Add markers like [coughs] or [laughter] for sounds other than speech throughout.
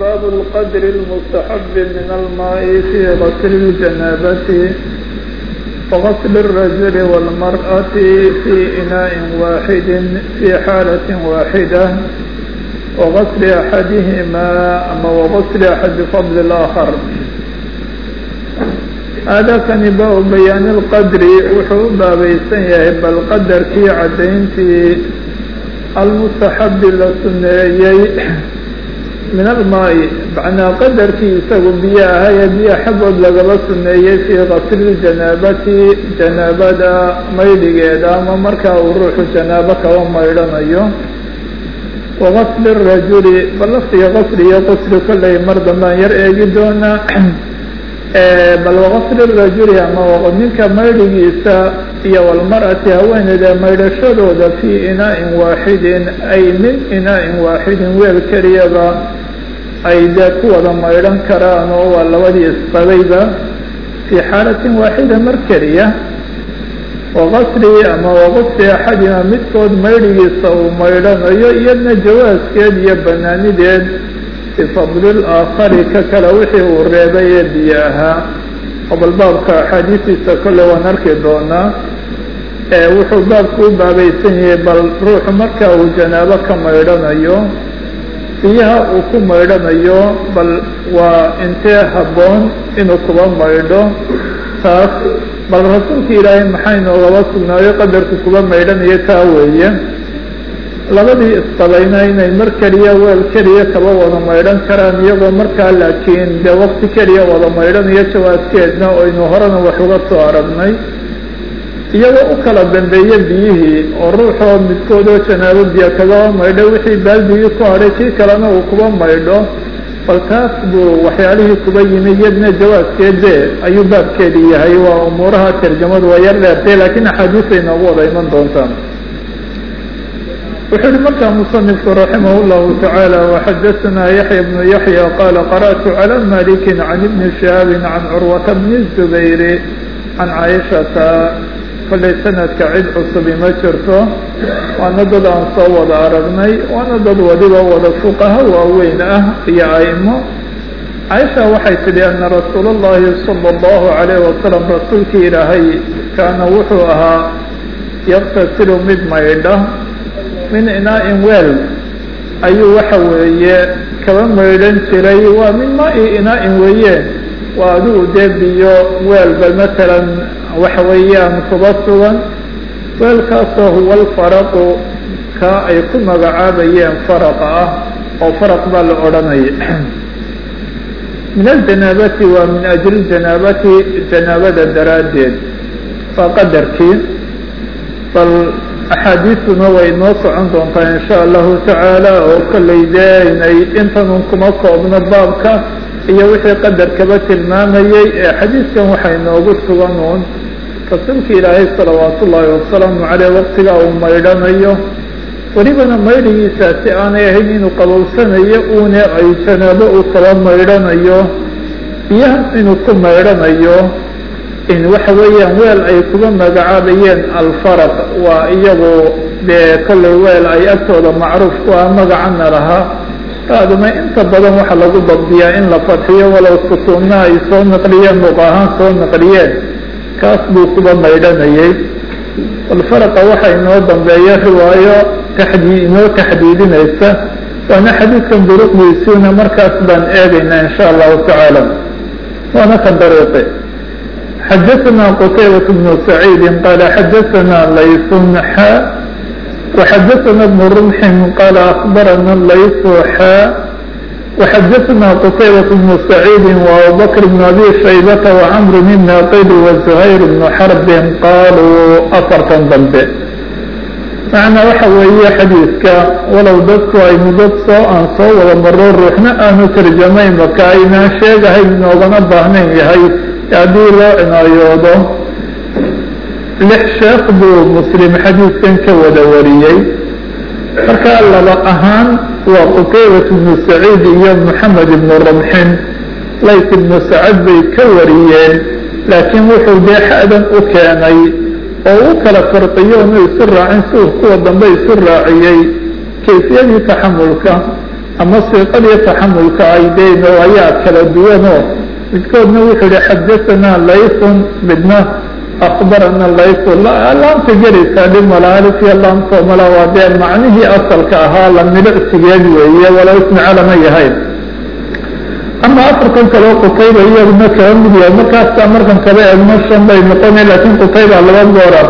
باب القدر المستحب من الماء في غسل الجنابة وغسل الرجل والمرأة في إناء واحد في حالة واحدة وغسل أحدهما أما وغسل أحد بفضل الآخر هذا كان باب بيان القدر وحو baabaysan yahay bal qadarkii cadayntii almustaxabi la suneeyey min almaai macnaa qadarkii isagu biyo ahaye biyo xaggood lagaba suneeyey fii kasli janaabati janaabada maydhigeeda ama markaa uu ruuxu janaabo kaba maydhanayo wagasli rajuli bal qasli iyo qusli kolley mar dambaan yar eegi doonaa [clears throat] bal waqasli rajuli ama ninka maydhigiisa iyo walmar'ati haweeneyda maydhashadooda fii inaa-in waaxidin ay min inaa-in waaxidin weel keliyaba ay dee ku wada maydhan karaan oo waa labadii isqabayba fii xaalatin waaxida mar keliya waqasli ama waqasli axadima midkood maydhigiisa uu maydhanayo iyadna jawaaskeed iyo banaanideed bifadli laakhari ka kale wixii uu reebay ee biyo ahaa oo baabka axaadiistiisa kolle waan arki doonaa wuxuu baabku u baabaysan yahay bal ruuxu marka uu janaabo ka maydhanayo biyaha uu ku maydhanayo bal waa intee habboon inuu kuba maydho? Taas bal rasuulka ilaahay maxay noogaba sugnaayo qadarku kuba maydhanayo taa weeye labadii isqabayna inay mar keliya weel keliya kaba wada maydhan karaan iyagoo markaa laakiin dee wakti keliya wada maydhanayo jawaaskeedna oynu horena wax uga soo aragnay. Iyagoo u kala dambeeya biyihii oo ruuxoo midkood oo janaabo biyo kagaba maydho wixii baaldigii ku hadhay kii kalena uu kuba maydho. Bal taas buu waxyaalihii kuba yimi iyadna jawaaskeede ayuu baabkeedii yahay waa umuuraha tarjamadu waa yar dheertay laakiin axaadiisay noogu wada iman doontaan wuxuu uhi markaa muصنifku raximah الlahu taعaalى وxadaثna yaحya بnu yaحya qala qarأtu عlى maliki عan ibn شihaabi can curwata bn الزubayr can caaishata kollay sanadka cid cusubi ma jirto waana dad aan soo wada aragnay waana dad wadiba wada fuqaha waaweyn ah iyo aimo caaisha waxay tidhi ana rasuul الlahi salى الlahu عalيه wasalam rasuulkii ilaahay kaana wuxuu ahaa yaqtasilu mid maydha min inaa-in weel. Ayuu waxa weeye kaba maydhan jiray waa min maa-i inaa-in weeye. Waa adigu dee biyo weelba matalan waxa weeyaan kuba sugan. Weelkaasoo huwa alfaraqu ka ay ku magacaabayeen faraqa ah oo faraq baa la odhanaya [clears throat] min aljanaabati waa min ajli janaabati janaabada daraaddeed. Waa qadarkii bal axaadiistuna way noo socon doontaa in sha allahu tacaala oo kollay dee inay intanun kuma koobno baabka iyo wixii qadarkaba tilmaamayey ee xadiiskan waxay noogu sugan uun rasuulka ilaahay salawaat ullaahi wasalaamu caleyh waqtiga uu maydhanayo welibana maydhigiisaasi aanay ahayn inuu qabowsanayo uune ay janaabo uu kaba maydhanayo biyaha inuu ku maydhanayo in waxa weeyaan weel ay kuga magacaabayeen alfaraq waa iyagu dee kollay weel ay agtooda macruuf ku ah magacana lahaa. Raaduma inta badan waxa lagu dabdiyaa in la fadxiyo walow sukuumna ay soo naqliyeen luq ahaan soo naqliyeen kaas buu kuba maydhanayay. Alfaraqa waxa inoo dambeeya riwaayo taxdii inoo taxdiidinaysa. Waana xadiidkan duruqdiisiina markaas baan eegaynaa in sha allahu tacaala. Waana ka dariiqi حدثنا قتيبة بن سعيد قال حدثنا ليث حاء وحدثنا ابن رمح قال أخبرنا الليث حاء وحدثنا قتيبة بن سعيد وأبو بكر بن أبي شيبة وعمر بن ناقد وزهير بن حرب قالوا أفرتا ضمبه macnaa waxa weeye xadiidka walow dadku ay mudad soo aan soo wada maro ruuxna aanu tarjamayn marka aynaan sheegahayn inoogama baahnayn yahay haddii loo cinaayoodo lix sheekh buu muslim xadiidkan ka wada wariyey. Marka laba ahaan waa qutaybat ibnu saciid iyo moxamed ibnu ramxin. Layt ibnu sacad bay ka wariyeen laakiin wuxuu dee u keenay oo u kala farqiyo onu isu raacin si uu kuwa dambe isu raaciyey. Kayfiyadii taxamulka ama siiqadii taxamulka ay deyno ayaa kala duwanoo midkoodna wuxuu yihi xadahanaa laysun midna akbarana laysu. Laamta gelaysaa dhib malaalif iyo laamto mala waa dee macnihii asalka ahaa la midhicsigeed weeye walow ismi calama yahayn ama afarkan kaleo qutayba iyaguna kaba mid yahay markaastaa markan kaba eegno shan bay noqona laakiin qutayba laba goora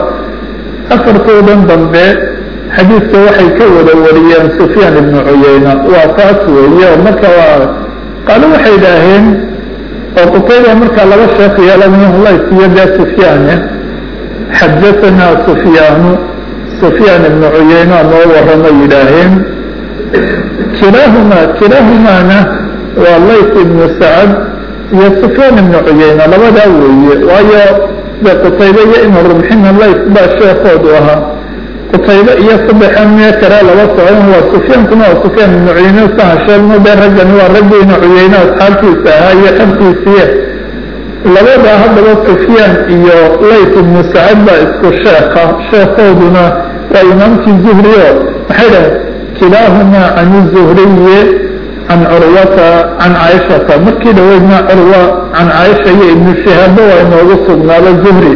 afartoodan dambe xadiidka waxay ka wada wariyeen sufyaan ibnu cuyeyna waa taas weeye marka qaalo waxay idhaaheen oo qutayba markaa laba sheekh yeelanayo laysiyo dee sufyaane xadahanaa sufyaanu sufyaan ibnu cuyeyna noo warrama yidhaaheen. Kilaahumaa kilaahumaana waa lays ibnu sacad iyo sufyaan ibnu cuyeyna labadaa weeye. Waayo de qutaybe iyo inu rumxina lays baa sheekoodu ahaa qutaybe iyo saddexa mee kale laba socon waa sufyaankuna waa sufyaan ibnu cuyeyne dee raggani waa raggii ibnu cuyeyne asxaabtiisa ahaa iyo xabkiisiye labadaa haddaba sufyaan iyo lays ibnu sacad baa isku sheeka sheekooduna waa imaamkii zuhriyo maxay dhahay kilaahumaa can zuhriye can curwata can caaishata markii dhaweydna curwa can caaisha iyo ibnu shihaabo waa inoogu sugnaado zuhri.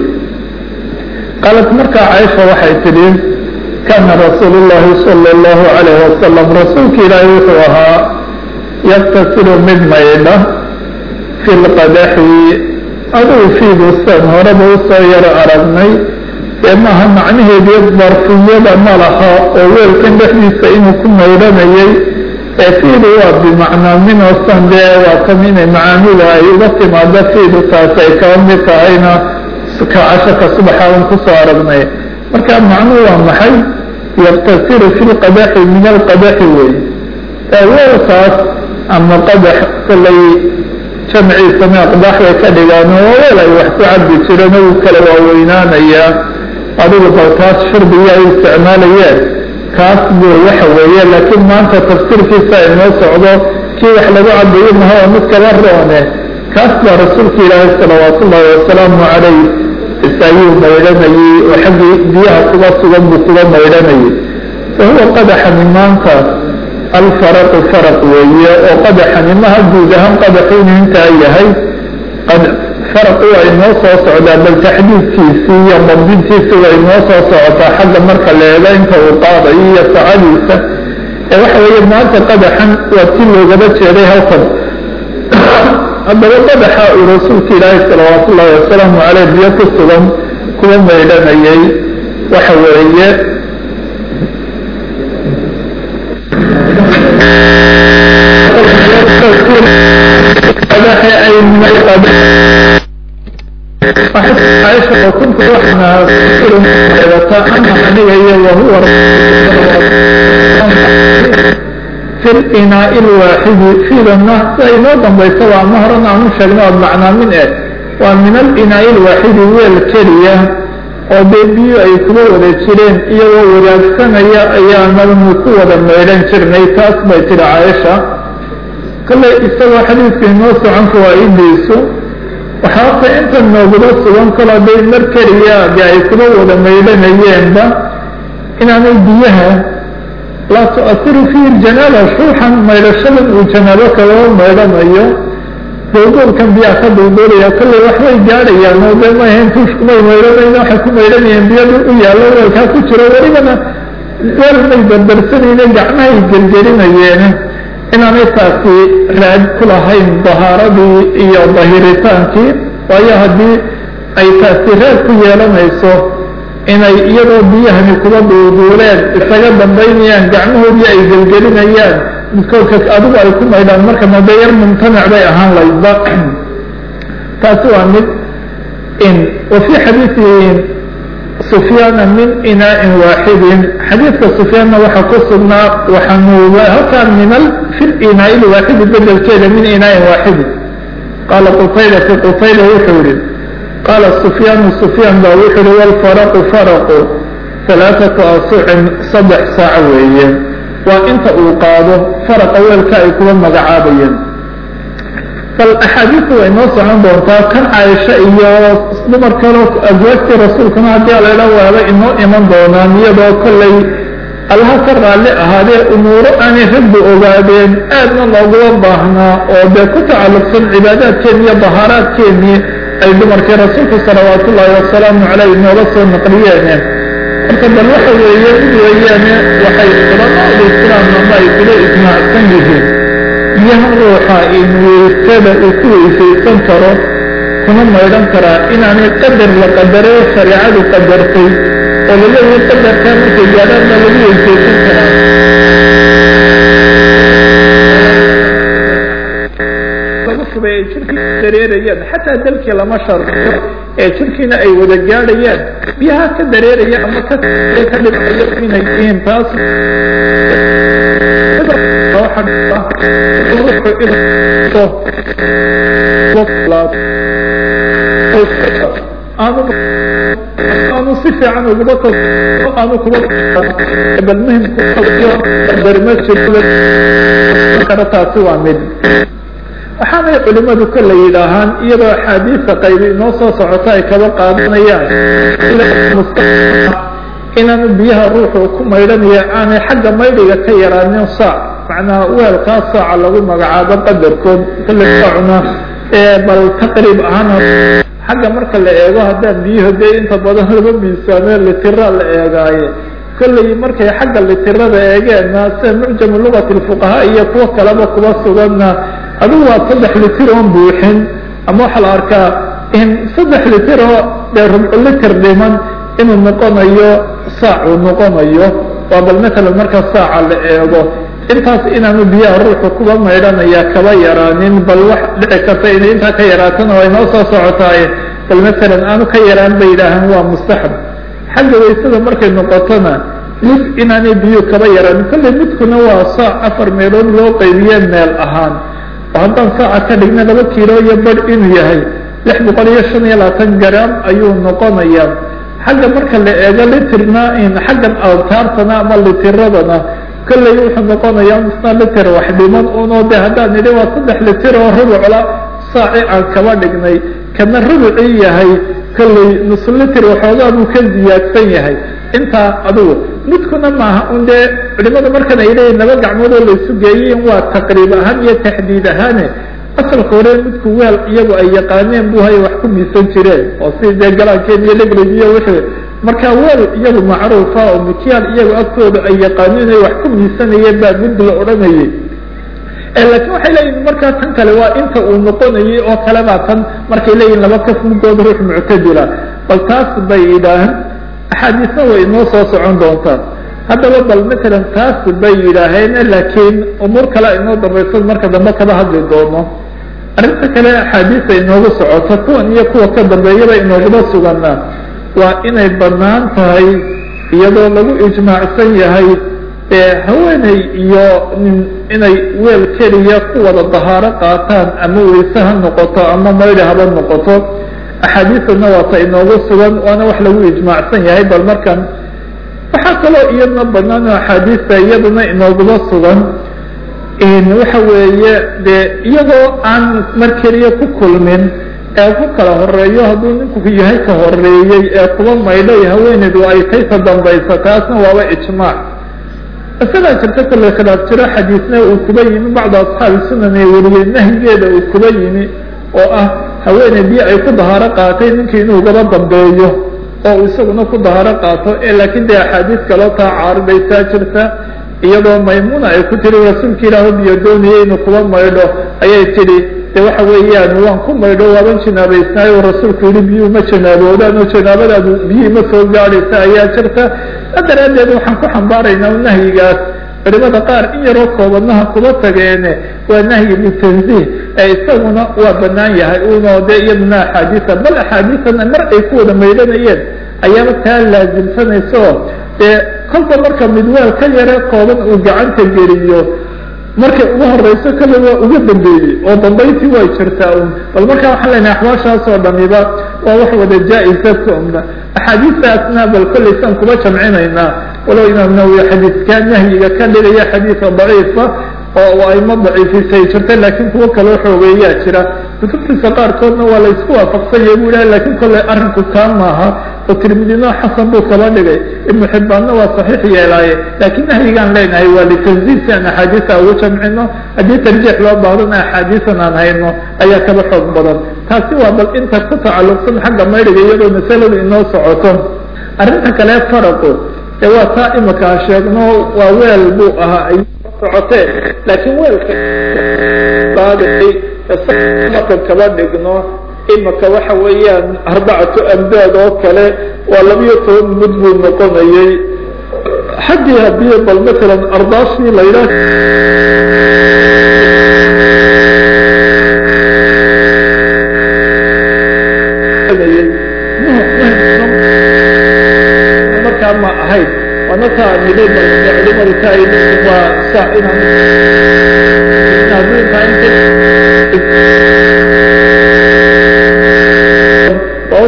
Qaalat markaa caaisha waxay tidhi kaana rasuulu llahi sala allahu calayh wasalam rasuulka ilaahi wuxuu ahaa yaktasilu mid maydha fi lqadaxi aduu fiidusaan horeba u soo yaro aragnay dee maaha macnaheedii darfiyada ma laha oo weelkan dhexdiisa inuu ku maydhanayay ee fiidu waa bimacnaa minoosan dee waa kan inay macaanida ay uga timaado fiidu taas ay kaba mid tahayna kacashaka subaxa un ku soo aragnay marka macnuhu waa maxay? Yaktasiru fi lqadaxi min alqadaxi wey weelkaas ama qadax kolay jamciisana aqdax bay ka dhigaan oo ay wax ku cabbi jireen uu kala waaweynaanayaa adigu bal taas shurbiya ay isticmaalayeen kaas buu waxa weeye laakiin maanta tafsiirkiisa inoo socdo kii wax lagu cabayo maha waa mid kaba roone. Kaas baa rasuulka ilaahi salawaat ullahi wasalaamu calayh isayuu maydhanayey oo xaggii biyaha kuga sugan buu kuga maydhanayay fa huwa qadaxani maanta alfaraqu faraq weeye oo qadaxani maha guud ahaan qadaxu inuu intaa yahay. Faraqu waa inoo soo socdaa bal taxdiidkiisii iyo dabdintiisi waa inoo soo socotaa xagga marka inta uu qaadayo iyo sacadiisa ee waxa weeye maanta qadaxan waa si loogaba jeeday halkan haddaba qadaxa uu rasuulka ilaahi salawaat ullahi wasalaamu caleyh biyo ku sugan kuwa maydhanayay waxa weeye. Anigayo fi linaa'i lwaaxidi fiidana sida inoo dambaysa waa ma horan aanu sheegna ood macnaa min eh. Waa min alinaa'i lwaaxidi weel keliya oo dee biyo ay kuga wada jireen iyagoo wadaagsanaya ayaananu ku wada maydhan jirnay taas bay tidhi caaisha. Kolley isagoo xadiidka inoo socon fawaa-idiisu waxaa horta inta noogula sugan kalo day mar keliya dee ay kuga wada maydhanayeenba inaanay biyaha laa tu'asiru fiihi janaaba shuuxan maydhashadan uu janaabo kagaba maydhanayo dowdoolkan biyaa ka dowdoolaya kolley waxbay gaadhayaan oo dee ma ahayn tuushkumay maydhanayna waxay ku maydhanayeen biyadu u yaallo weelkaa ku jiro welibana weel may dardarsanayne gacmahay gelgelinayeen. Inaanay taasi raad ku dahaaradii iyo dahiritaankii waayo haddii ay taasi raad ku yeelanayso inay iyadoo biyahani kuba duuduuleen. Isaga dambaynayaan gacmahoodii ay gelgelinayaan. Midkoodka adigu ay ku maydhaan marka made yar mumtanac bay ahaan laydba taasi waa mid in wa fii xadiidi sufyaana min inaa'in waaxidin. Xadiidka sufyaanna waxaa ku sugnaa waxaanu halkaa min fi linaa'i lwaaxidi bedelkeeda min inaa'in waaxidin qaala qutaydati qutayda wuxuu yihi qaala sufyaanu sufyaan baa wuxuu yihi walfaraqu faraqu halaaثatu asucin saddex saac weeye waa inta uu qaado faraqa weelka ay kuwa magacaabayeen bal way noo socon doontaa kan caaisha iyo dumar kaloo aswaajtii rasuulkana haddii aladha waaba inoo iman doonaan iyadoo kollay allaha ka raalli ahaadee umuuro aanay ragbi ogaadeen aadna looguma baahnaa oo dee ku tacalluqsan cibaadaadkeeni iyo bahaaraadkeenii ay dumarkii rasuulku salawaat ullaahi wasalaamu caleyh nooga soo naqliyeene marka bal waxa weeye mid weeyaane waxay culamaadu islaamna ma ay kula ijmaacsan yihiin. Biyaha ruuxa in weysada uu ku weysaysan karo kuna maydhan karaa inaanay qadar la qadare shareecadu qadartay oo la leeyahay qadarkaa markay gaadhaanna lagu weysaysan karaa lagu shubay ay jirkii dareerayaan xataa dalkii lama sharciyo ee jirkiina ay wada gaadhayaan biyaha ka dareeraya ama ka dhibayo inay yihiin aanu si fiican uguma aanu bal muhimdarma taasi waa mid. waxaanay culimadu kala yidhaahaan iyadoo axaadiista qaybi inoo soo socota ay kaba qaadanayaan inaanu biyaha ruuxu ku maydhanaya aanay xagga maydhiga ka yaraanin saac. macnaha weelkaa saaca lagu magacaabo qadarkood kaleacuna bal taqriib ahaan xagga marka la eego haddaan biyaha dee inta badan [laughs] laba miisaame litira la eegaaye kolley markay xagga litirada eegeenna sida mucjamu lugati lfuqahaa iyo kuwo kaleba kuba suganna adigu waa saddex litir oon buuxin. Ama waxaa la arkaa in saddex litir oo dee rubcu litir dhiman inuu noqonayo saac uu noqonayo. Waa bal matalan marka saaca la eego intaas inaanu biyaha ruuxu kuba maydhanaya kaba yaraanin bal wax dhici karta inay intaa ka yaraatana waa inoo soo socotaaye bal matalan aanu ka yaraan bay yidhaahaan waa mustaxab xagga waysada markay noqotona mid inaanay biyo kaba yaraanin kolley midkuna waa saac afar meelood loo qaybiye meel ahaan. Oo haddaan saaca ka dhigna laba kiilo iyo badh inuu yahay. Lix boqol iyo shan iyo labaatan garaam ayuu noqonaya xagga marka la eego litirna in xaggan awtaartana ama litiradana kolley wuxuu noqonayaa misna liter wax dhiman unoo de haddaan nidhi waa saddex litir oo rubucla saaci aan kaba dhignay kana rubucii yahay kolley nus liter waxoogaa buu ka ziyaadsan yahay. Intaa adugu midkuna maaha un dee culimada markan ay leeyihiin laba gacmood oo laysu geeyeyin waa taqriib ahaan iyo taxdiid ahaane. Asalka hore midku weel iyagu ay yaqaaneen bu hay wax ku miisan jireen oo si dee galaankeen iyo legrig iyo wixii marka weel iyagu macruufa oo mikyaal iyagu agtooda ay yaqaaneen ay wax ku miisanayeen baa mid la odhanayay. Laakiin waxay leeyihiin markaa tan kale waa inta uu noqonayay oo kale baa tan markay leeyihiin laba kaf muddood ruux muctadila bal taas bay yidhaahaan axaadiisna way inoo soo socon doontaa. Haddaba bal matalan taas bay yidhaaheen laakiin umuur kale inoo dambayso marka dambe kaba hadli doono. Arrinta kale axaadiisa inoogu socoto kuwan iyo kuwa ka dambeeyaba inooguma sugana waa inay bannaan tahay iyadoo lagu ijmaacsan yahay haweeney iyo nin inay weel keliya ku wada dahaaro qaataan ama weyse ha noqoto ama maydhi haba noqoto. Axaadiisana waata inoogu sugan waana wax lagu ijmaacsan yahay bal markan waxaa kaloo iyadna banaan oo axaadiista iyaduna inooguma sugan. Waxa weeye dee iyagoo aan mar keliya ku kulmin ee ku kala horeeyo hadduu ninku yahay ka horeeyey ee kuba maydhay haweeneydu ay kaysa dambaysa taasna waaba ijmaac isagaa jirta kale khilaaf jiro xadiisna uu kuba yimi bacdu asxaabi sunan ee wariyey nahyigeeda uu kuba yimi oo ah haweeney biyo ay ku dahaaro qaatay ninkii inuu gaba dambeeyo oo isaguna ku dahaaro qaato ee laakiin dee axaadiis taa caaridaysaa jirta iyadoo maymuna ay ku tiri rasuulka ilaahu biyo doonayay inuu kuba maydho ayay tidhi de waxa weeyaan waan ku maydho waaban janaabaysnaayo o rasuulku yihi biyuhu ma janaaboodaan oo janaabadaadu biyihii ma soo gaadhaysa ayaa jirta. A daraaddeed waxaan ku xambaaraynaa nahyigaas. Culimada qaar in yaroo koobadnaha kuba tageene. Waa nahyi litanziih ee isaguna waa banaan yahay. Uno de iyaduna axaadiisa bal axaadiisana mar ay ku wada maydhanayeen. Ayaaba taa laasimsanayso dee kolba marka midwaal ka yare kooban uu gacanta geliyo markay ugu horeyso kale waa uga dambeeyey. Oo dambayntii way jirtaa un bal markaa waxaan leenahay axwaashaas oo dhamiba waa wax wada jaa-isa kuna axaadiistaasna bal kollay saan kuba jamcinaynaa. Walow imaam nawowi xadiiskaa nahyiga ka dhigaya xadiisa daciifa oo aimo daciifisay jirta laakiin kuwo kaloo xoogeeyaa jira. Kutubtiisa qaarkoodna waa la isku waafaqsan yahay bu ilaha laakiin kollay arrinku kaa maaha oo tirmidino xasan buu kaba dhigay. Ibnu xibbaanna waa saxiix yeelaaye laakiin nahyigaan leenahay waa litanziil si aan axaadiisa ugu jamcino. Haddii tarjiix loo baadana axaadiisan aan hayno ayaa kaba xoog badan. Taasi waa bal inta ku tacalluqsan xagga maydhiga iyadoo masaladu inoo socoto. Arrinta kale faraqu ee waa taa imika aan sheegno waa weel buu ahaa ay socotee. Laakiin weelka kaba dhigno imika waxa weeyaan arbacatu amdaad oo kale waa labiyo toban mud buu noqonayay xaggii haddii bal masalan ardaashii la yidhaah. Markaa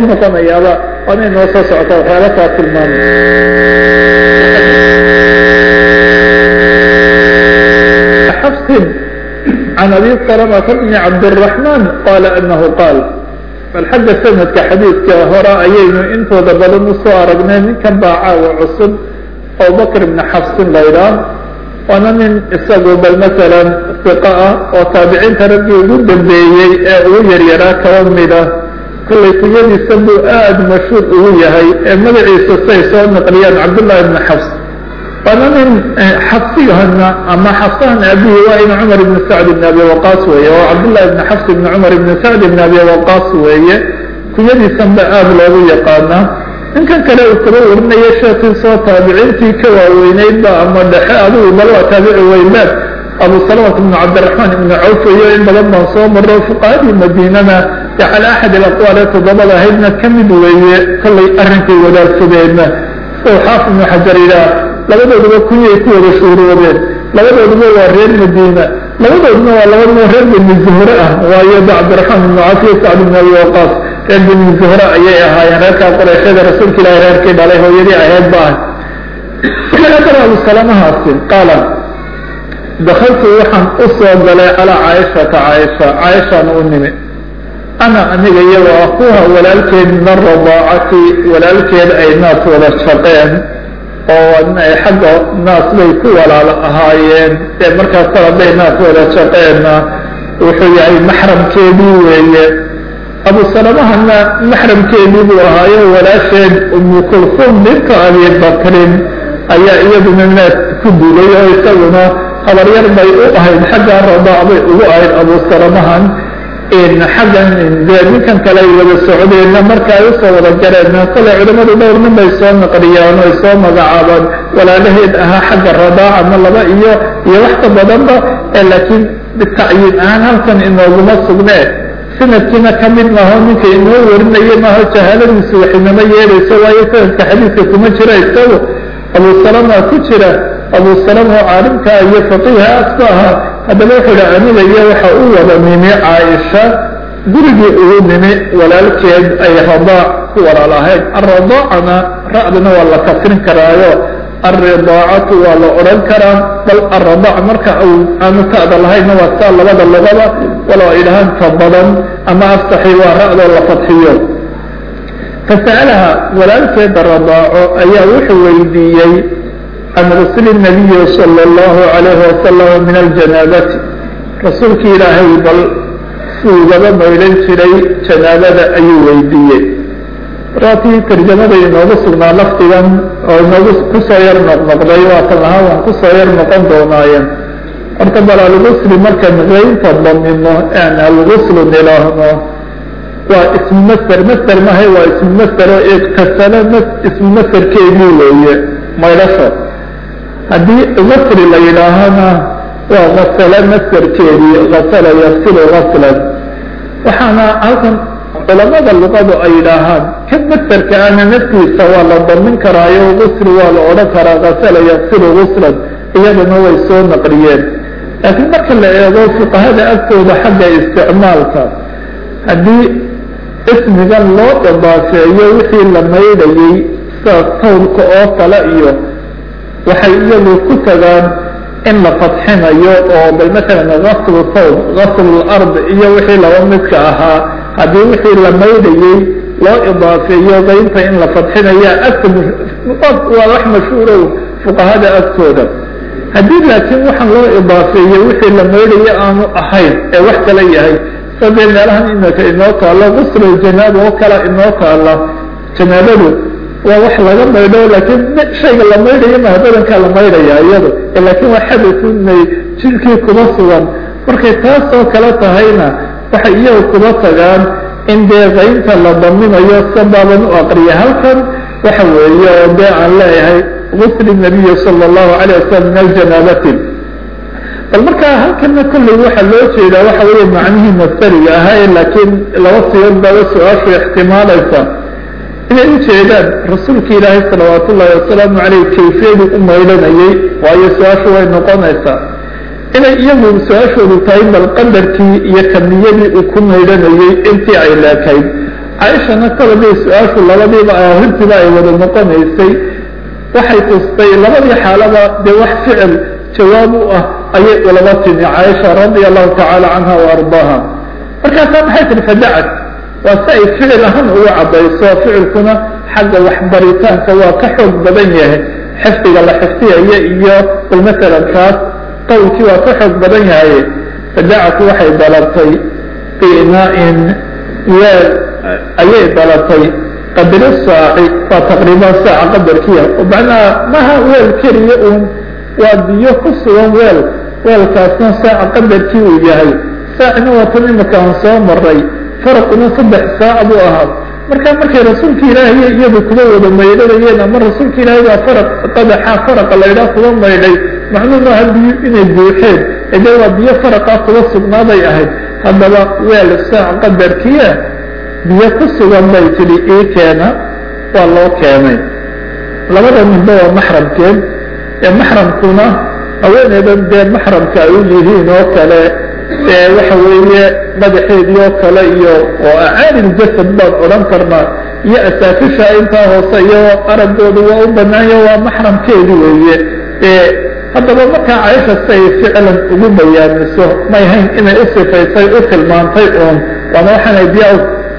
waa noqonayaaba waana inoo soo socota waxyaala kaa tilmaamay. Xafsin can abi salamata bni cabdiraxman qala anahu qaal bal xagga sanadka xadiidka hore ayaynu intooda badan u soo aragnay ninkan baa caawa cusub abubakr bni xafsin laydhaah waana nin isagu bal masalan iqa ah oo taabiciinta raggii ugu dambeeyey ee ugu yaryaraa kaba mida kollay kuyadiisa buu aada mashhuur ugu yahay ee magaciisa say soo naqliyaan cabdullahi bni xafs. Waana nin xafsigana ama xafsahan abihi waa in cumar ibni sacd ibn abi waqaas weeye oo cabdullahi bni xafs ibni cumar ibni sacd ibn abi waqaas weeye. Kuyadiisan ba aada loogu yaqaanaa. Ninkan kale uu kaba warinaya sheekiisoo taabiciintii ka waaweyneydba ama dhexe adigu bal waa taabici weynaad abu salamat ibnu cabdiraxmaan ibnu cawf iyo in badan baan soo maro fuqahadii madiinana ee cala axad alaqwaal ee toddobada ahaydna ka mid weeye kollay arrinkay wadaagsadeenna sida xaafid ibnu xajar yidhaah labadooduba kunyay ku wada shuuroobeen labadooduba waa reer madiina. Labadooduna waa labadaba reer beni zuhre ah waayo cabdiraxmaan ibnu cawf iyo sacd ibnu abi waqaas reer beni zuhre ayay ahaayeen reerkaa qorayshada rasuulka ilahi reerkii dhalay hooyadii ahayd. Ba ah abu salamahaasi qaala dakaltu waxaan u soo galay calaa caaishata caaisha caaishaana u nimi ana aniga iyo wa akuuha walaalkeed min aradaacati walaalkeed ay naas wada shaqeen oo xagga naas bay ku walaalo ahaayeen ee markaas kal hadday naas wada shaqeenna wuxuu yahay maxramkeedii weeye abu salamahana maxramkeedii buu ahaayo walaasheed umu kulfum binta abi bakrin ayaa iyaduna naas ku dilay oo isaguna habaryar bay u ahayd xagga radaac bay ugu ahayd abu salamahan xaggan ninkan kale ay wada socdeenna marka ay u soo wada gareen kale culimadu dhowr nin bay soo naqliyaan ay soo magacaabaan walaalaheed ahaa xagga radaaca ma laba iyo iyo wax ka badanba laakiin bitacyiin ahaan halkan inooguma sugnee. Sanadkiina ka mid maaho ninka inoo warinaya maaho jahaaladiisu wax inama yeelayso waayo sanadka xadiidka kuma jira isagu. Abu salama ku jira abu salama oo caalimkaa iyo faqiiha asku ahaa haddaba wuxuu aniga iyo waxa u wada nimi caaisha. Gurigii ugu nimi walaalkeed ay radaac ku walaal ahayd alradaacana ra'dana waa la kasrin karaayo. Alridaacatu waa la odhan karaa. Bal alradaac marka aanu ta'da lahayna waa saa labada lugaba walo ay ta badan. Ama afsaxi waa ra'doo la fadxiyo fasa'alaha walaalkeeda radaaco ayaa wuxuu weydiiyey can rusuli nabiyi sala allahu calayhi wasalam min aljanaabati rasuulkii ilaahay bal suugaba maydhan jiray janaabada ayuu weydiiyey. Markaatii tarjamada inoogu sugnaa lafdigan oo inoogu ku soo yar noqnoqday waatan lahaan waan ku soo yar noqon doonaayeen horta bal algusli markaan reynta damino aan alguslu nilaahno waa ismu master master mahay waa ismu master oo iktasala ismu masterkeedii weeye maydhasho haddii gasri la yidhaahana waa gasala masderkeedii gasala yasilu gaslan waxaana halkan culamada luqadu ay yidhaahaan ka masderka ana naftiisa waa la damin karaayo gusri waa la odhan karaa gasala yasilu guslan iyadana way soo naqliyeen. Laakiin marka la eego fuqahada agtooda xagga isticmaalka haddii ismigan loo idaafeeyo wixii la maydhayey sida tawlka oo kale iyo waxay iyagu ku tagaan in la fadxinayo oo bal maalan gaslu thawb gaslu lard iyo wixii laba midka ahaa. Haddii wixii la maydhayey loo idaafeeyo qaynta in la fadxinaya agta waa wax mashhuurow fuqahada agtooda. Haddii laakiin waxaan loo idaafeeyey wixii la maydhaya aanu ahayn ee wax kala yahay sadee meelahan imika inoo taalo gusl janaaba oo kala inoo taala janaabadu waa wax laga maydho laakiin shayga la maydhayo maha badankaa la maydhaya iyado laakiin waa xadasunay jidkii kuba sugan. Markay taasoo kale tahayna waxay iyaga kuba tagaan in dee la daminayo sabaaban u aqriya. Halkan waxa weeye oo dee aan leeyahay gusl nabiyi sala allahu alayh wasalam min aljanaabati. Bal markaa halkana kolley waxaa loo jeedaa waxa weeye macnihii masariga ahaa laakiin laba siyood baaba su'aashu ixtimaalaysa inay u rasuulka ilaahay salawaat wasalaamu caleyh kayfiyadii u maydhanayey waayo su'aashu way noqonaysaa. Inay iyagu su'aashoodu tahay bal qadarkii iyo kamiyadii uu ku maydhanayey intii ay leekayd caaishana kolabay su'aashu labadiiba arrintiiba ay wada noqonaysay. Waxay tustay labadii xaalaba dee wax ficil jawaab u ah ayay ulaba timi caaisha radia allahu tacaala canha wa markaasaa maxay tihi fadacad waa si ay ficil ahaan ugu caddayso ficilkuna xagga waxbaritaanka waa ka xoog badan yahay. Xifdiga la xifdiyayo iyo bal masalan taas qowlkii waa ka xoog badan yahay. Fadacatu waxay dalabtay biinaa-in weel ayay dalabtay qadri saaci waa taqriiban saaca qadarkiya macnaha maha weel keliya uun waa biyo ku sugan weel weelkaasna saaca qadarkii uu yahay. Saacina waa tan imika soo maray faraquna saddex saac buu ahaa. Marka markay rasuulka ilaahiy iyadu kuba wada maydhanayeen ama rasuulka ilaahay baa faraq qadaxa faraqa laydhaah kuba maydhay. Macnuu maaha biyo inay buuxeen ede waa biyo faraqaa kuba sugnaaday ahayd. Haddaba weel saac qadarkiia biyo ku sugan bay tidhi ii keena waa loo keenay. Labada ninba waa maxramkeed ee maxramkuna haweeneydan dee maxramka ay u yihiin oo kale waxa weeye madaxeedii oo kale iyo oo acaadil jasad baan odhan karnaa iyo asaafisha intaa hoose iyo araggooda waa u banaanya waa maxramkeedi weeye. Ee haddaba markaa caisha si ay ficlan ugu bayaamiso may hayn inay u sifaysay u tilmaantay uun waana waxaanay biya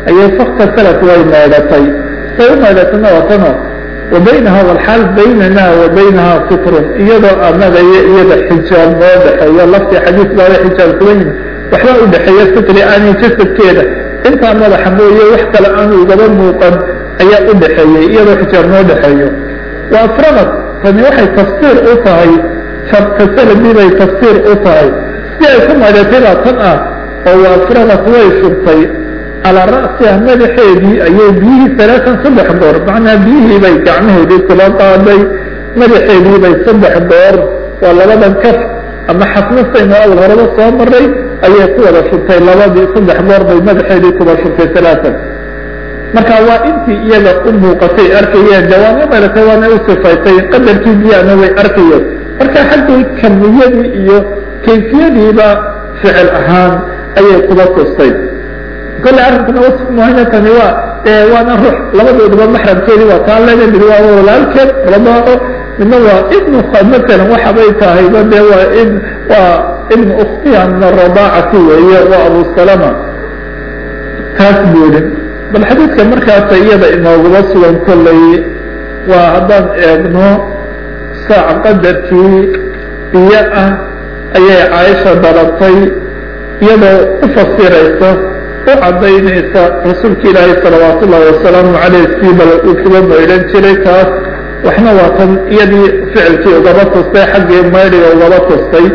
ayay fakta salaf way maydhatay say u maydhatayna waa tano wa baynaha walxaal baynana wa baynaha fitrun iyadoo anaga iyo iyada xijaab noo dhexeeyo laftii xadiis baaba xijaab kuba yimi waxba u dhexeeya fitri aanay jasadkeeda intaa madaxa mooye wax kale aanu ugaba muuqan ayaa u dhexeeyey iyadoo xijaab noo dhexeeyo. Wa aframat tani waxay tafsiir u tahay faktasaladii bay tafsiir u tahay. Si ay ku maydhatay baa tan ah oo wa aframat way shubtay calaa ra'siha madaxeedii ayay biyihii alaaan saddex door macnaa biyihii bay gacmaheedii kula qaaday madaxeedii bay saddex door waa labadan kaf ama xasnastayno awal horeba soo maray ayay ku wada shubtay labadii saddex door bay madaxeedii kuba shubtay alaaan marka waa intii iyaga u muuqatay arkayeen jawaano maratay waana u sifaysay qadarkii biyana way arkayeen marka xaggii kamiyadii iyo kayfiyadiiba ficil ahaan ayay kuba tustay kole arrinkuna wasf muhinatani waa waana ruux labadooduba maxramkeedii waa taa leeda mid waa walaalkeed rabao midna waa ibnu matalan waxabay tahayba de waa waa ibnu uktiha min weeye waa abu salama taas yihi bal xadiidka markaasa iyada inoogaba sugan kolley waa haddaan eegno saac qadarkii biyo ah ayay caaisha dalabtay iyadoo u fasiraysa u cadaynaysa rasuulka ilaahay salawaat ullahi wasalaamu caleyh siibal uu kuba maydhan jiray taas. Waxna waa tan iyadii ficilkii ugaba tustay xaggii maydhiga ugaba tustay.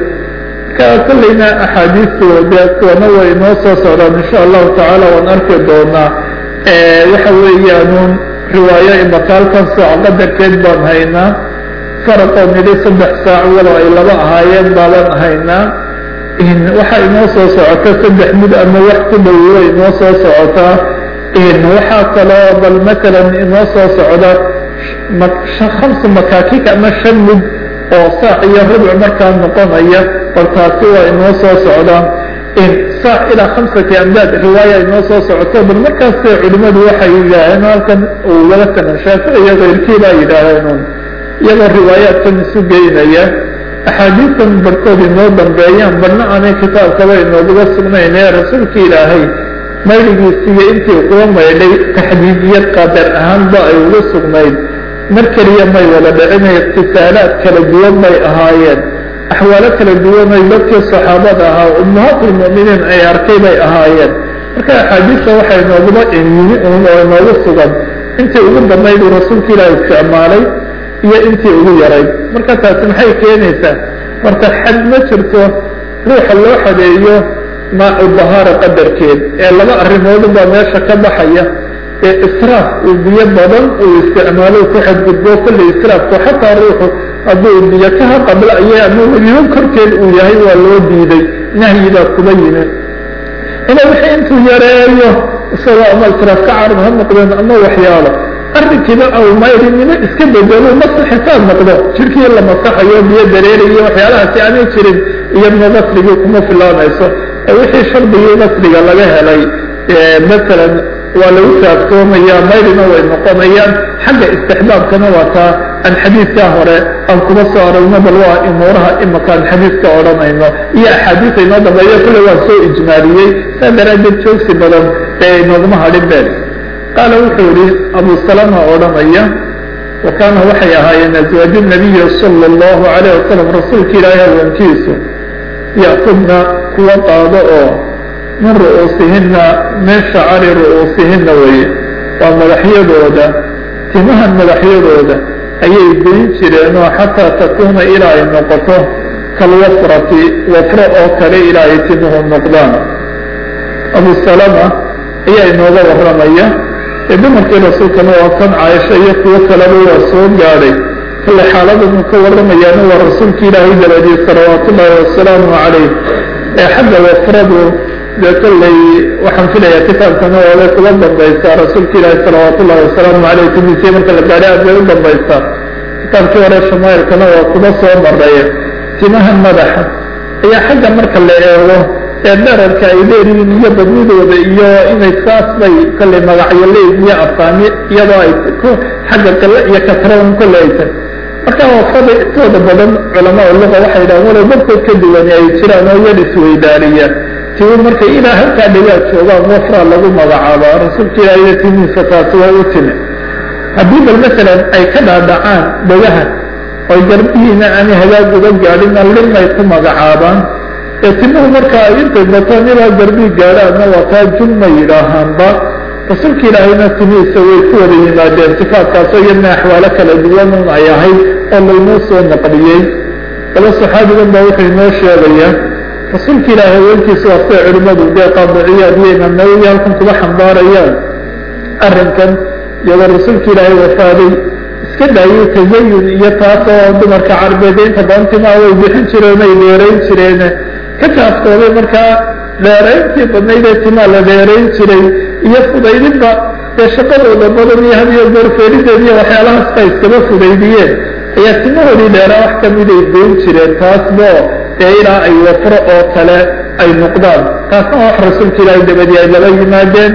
Marka kolleyna axaadiistu dee kuwana way noo soo socdaan insha allahu tacaala waan arki doonaa. Waxa weeyaanuun riwaayo imakaalkan saac qadarkeed baan haynaa. Faraqoo nidhi saddex saac walow ay laba ahaayeen baaban haynaa waxaa inoo soo socota saddex mid ama wax ku dhawiyo inoo soo socotaa waxaa kaloo bal matalan inoo soo socda hamsa makaakik ama shan mid oo saac iyo rubuc markaa noqonaya. Bal taasi waa inoo soo socdaa saac ilaa khamsati amdaad riwaaya inoo soo socoto. Bal markaas culimadu waxay yidhaaheen halkan uu laga tanan shaafici iyo keyrkii baa yidhaaheen iyagoo riwaayaadkan isu geynaya axaadiistan barhkood inoo dambeeyaan barna aanay kitaabkaba inooguga sugnayn ee rasuulka ilaahay mayligiisiiyo intii kuwa maydhay taxdiidiyad qadar ahaanba ay ugu sugnayd mar keliya may wada dhicinay iqtisaalaad kala duwan bay ahaayeen axwaalo kala duwanay dadkii saxaabada ahaa ummahaat lmu'miniin ay arkay bay ahaayeen marka axaadiista waxay nooguma yimi un oo inoogu sugan intii ugu badnayd uu rasuulka ilaahi isticmaalay iyo intii ugu yarayd marka taasi maxay keenaysaa? Marka xad ma jirto ruuxa loo xadeeyo maacu dahaara qadarkeed ee laba arrimood baa meesha ka baxaya ee israaf uu biyo badan uu isticmaalo ku xadgudbo kullay israafku xataa ruuxu hadduu biyo kaha qabla iyo ama weliba korkeed uu yahay waa loo diiday. Nahyidaa kuma yimi. Ina wixii intuu yareeyo isagoo ama israaf ka carab ha noqdeen ama waxyaalo arrinkiiba au mayrinimo iska bedelo masa xisaab noqdo. Jirkii la masaxayo biyo dareerayo waxyaalahaasi aanay jirin iyadna gasligii kuma filaanayso. Wixii shardigii gasliga laga helay masalan waa lagu kaaftoomaya mayrina way noqonayaan. Xagga istixbaabkana waa taa aan xadiidkaa hore aan kuma soo aragno bal waa imuuraha imaka aan xadiidka odhanayno. Iyo axaadiis aynoo dambeeyo kulle waan soo ijmaaliyey. Saa daraaddeed joogsi badan ee inooguma hadhin been qaala wuxuu yihi abu salama odhanaya wa kaana waxay ahaayeen aswaaju nabiyi sala allahu calayh wasalam rasuulka ilaahay haweenkiisu ya'kudna kuwa qaado oo min ru'uusihina min shacari ru'uusihina weye waa madaxyadooda timahan madaxyadooda ayay goyn jireen oo xataa takuuna ilaa ay noqoto kalwafrati wafro oo kale ilaa ay timuhu noqdaan abu salama ayaa inooga warramaya ee dumarkii rasuulkana waa tan caaisha iyo kuwo kaleba waa soo gaadhay. Kale xaaladanu ka warramayaana waa rasuulka ilaahay dabadii salawaatu ullaahi wasalaamu calayh. Ee xagga wafradu dee kolley waxaan filayaa kitaabkana oobay kuga dambaysaa rasuulka ilaahi salawaatu ullahi wasalaamu caleyh timiisiya marka la gaadhay aad bay u dambaysaa kitaabkii hore shamaa'ilkana waa kuga soo maraya timaha madaxa. Ayaa xagga marka la eego ee dherarka ay leerihiin iyo badnidooda iyo inay saas bay kolley magacyo leed iyo afaani iyadoo ay xagga qilo iyo kasraun kolley ay tahay marka wafrada intooda badan culamaa luqa waxay yidhahan walow dadkood ka duwani ay jiraan oo yar isweydaaniyaan timu markay ilaa halkaa dhigaad joogaan wafra lagu magacaabaa rasuulka ilaahiyda timihiisa taasi waa u timi. Haddii bal masalan ay ka dhaadhacaan dhagaha oy garbihiina aanay hagaag uga gaadhina limay ku magacaabaan ee timuhu marka ay intay bataan ilaa garbii gaadhaanna waa taa jumma yidhaahaanba rasuulka ilaahayna timihiisa way ku wada yimaadeen sifaadkaasoo iyadna axwaalo kala duwan un ay ahayd oo laynoo soo naqliyey laba saxaabigan baa wuxuu inoo sheegayaa rasuulka ilaahay haweenkiisa waa culimmadu dee qaadiciyaad iyo imaam halkan kuga xambaarayaan. Arrinkan iyadoo rasuulka ilaahay wafaaday iska daayay tazayun iyo taasoo dumarka carbeed inta badan timaha way bixin jireen ay dheerayn jireen ka kaaftooday markaa dheerayntii badnayd ee timaa la dheerayn jiray iyo fudaydinba dee shaqadooda badan iyo hadiyo goorfeerideed iyo waxyaalahaas ba iskaba fudaydiyeen. Ayaa timahoodii dheeraa wax ka mid ay goyn jireen taasbo dee ilaa ay wafro oo kale ay noqdaan. Taasna wax rasuulka ilaahay dabadii ay lala yimaadeen.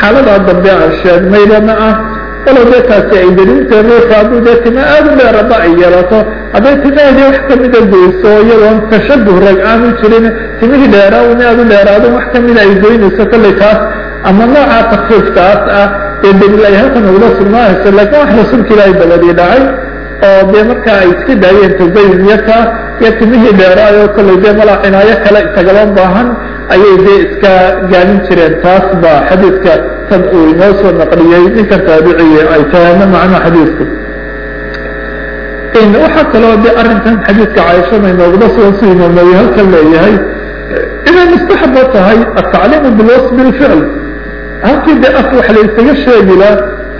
Xaaladaa dambe aan sheegnaydana ah walow dee taasi ay daliiltee ruuxa hadduu dee tima aada u dheeraba ay yeelato hadday timaheedii wax kamida goyso iyadoon tashabuh rag aanu jirin timihii dheeraa un aada u dheeraado wax kamida ay goynayso kollay taas ama noocaa takfiifkaas ah ee daliil ay halkan ugula sugnaanayso laakiin wax rasuulka ilaahay dabadii dhacay oo dee markaa ay iska daayeen tazayun iyo taa iyo timihii dheeraayo kollay dee malaa cinaayo kale isagaba baahan ayay dee iska gaalin jireen. Taas baa xadiidka tan uu inoo soo naqliyey. Ninkan taabiciye ay tahayna macna xadiidku. Waxaa kaloo de arrinkan xadiidka caaishada inoogula sugan si imaamowi halkan leeyahay? Inay mustaxaba tahay atacliimu bilwasf bilficl halkii dee af wax la isaga sheegila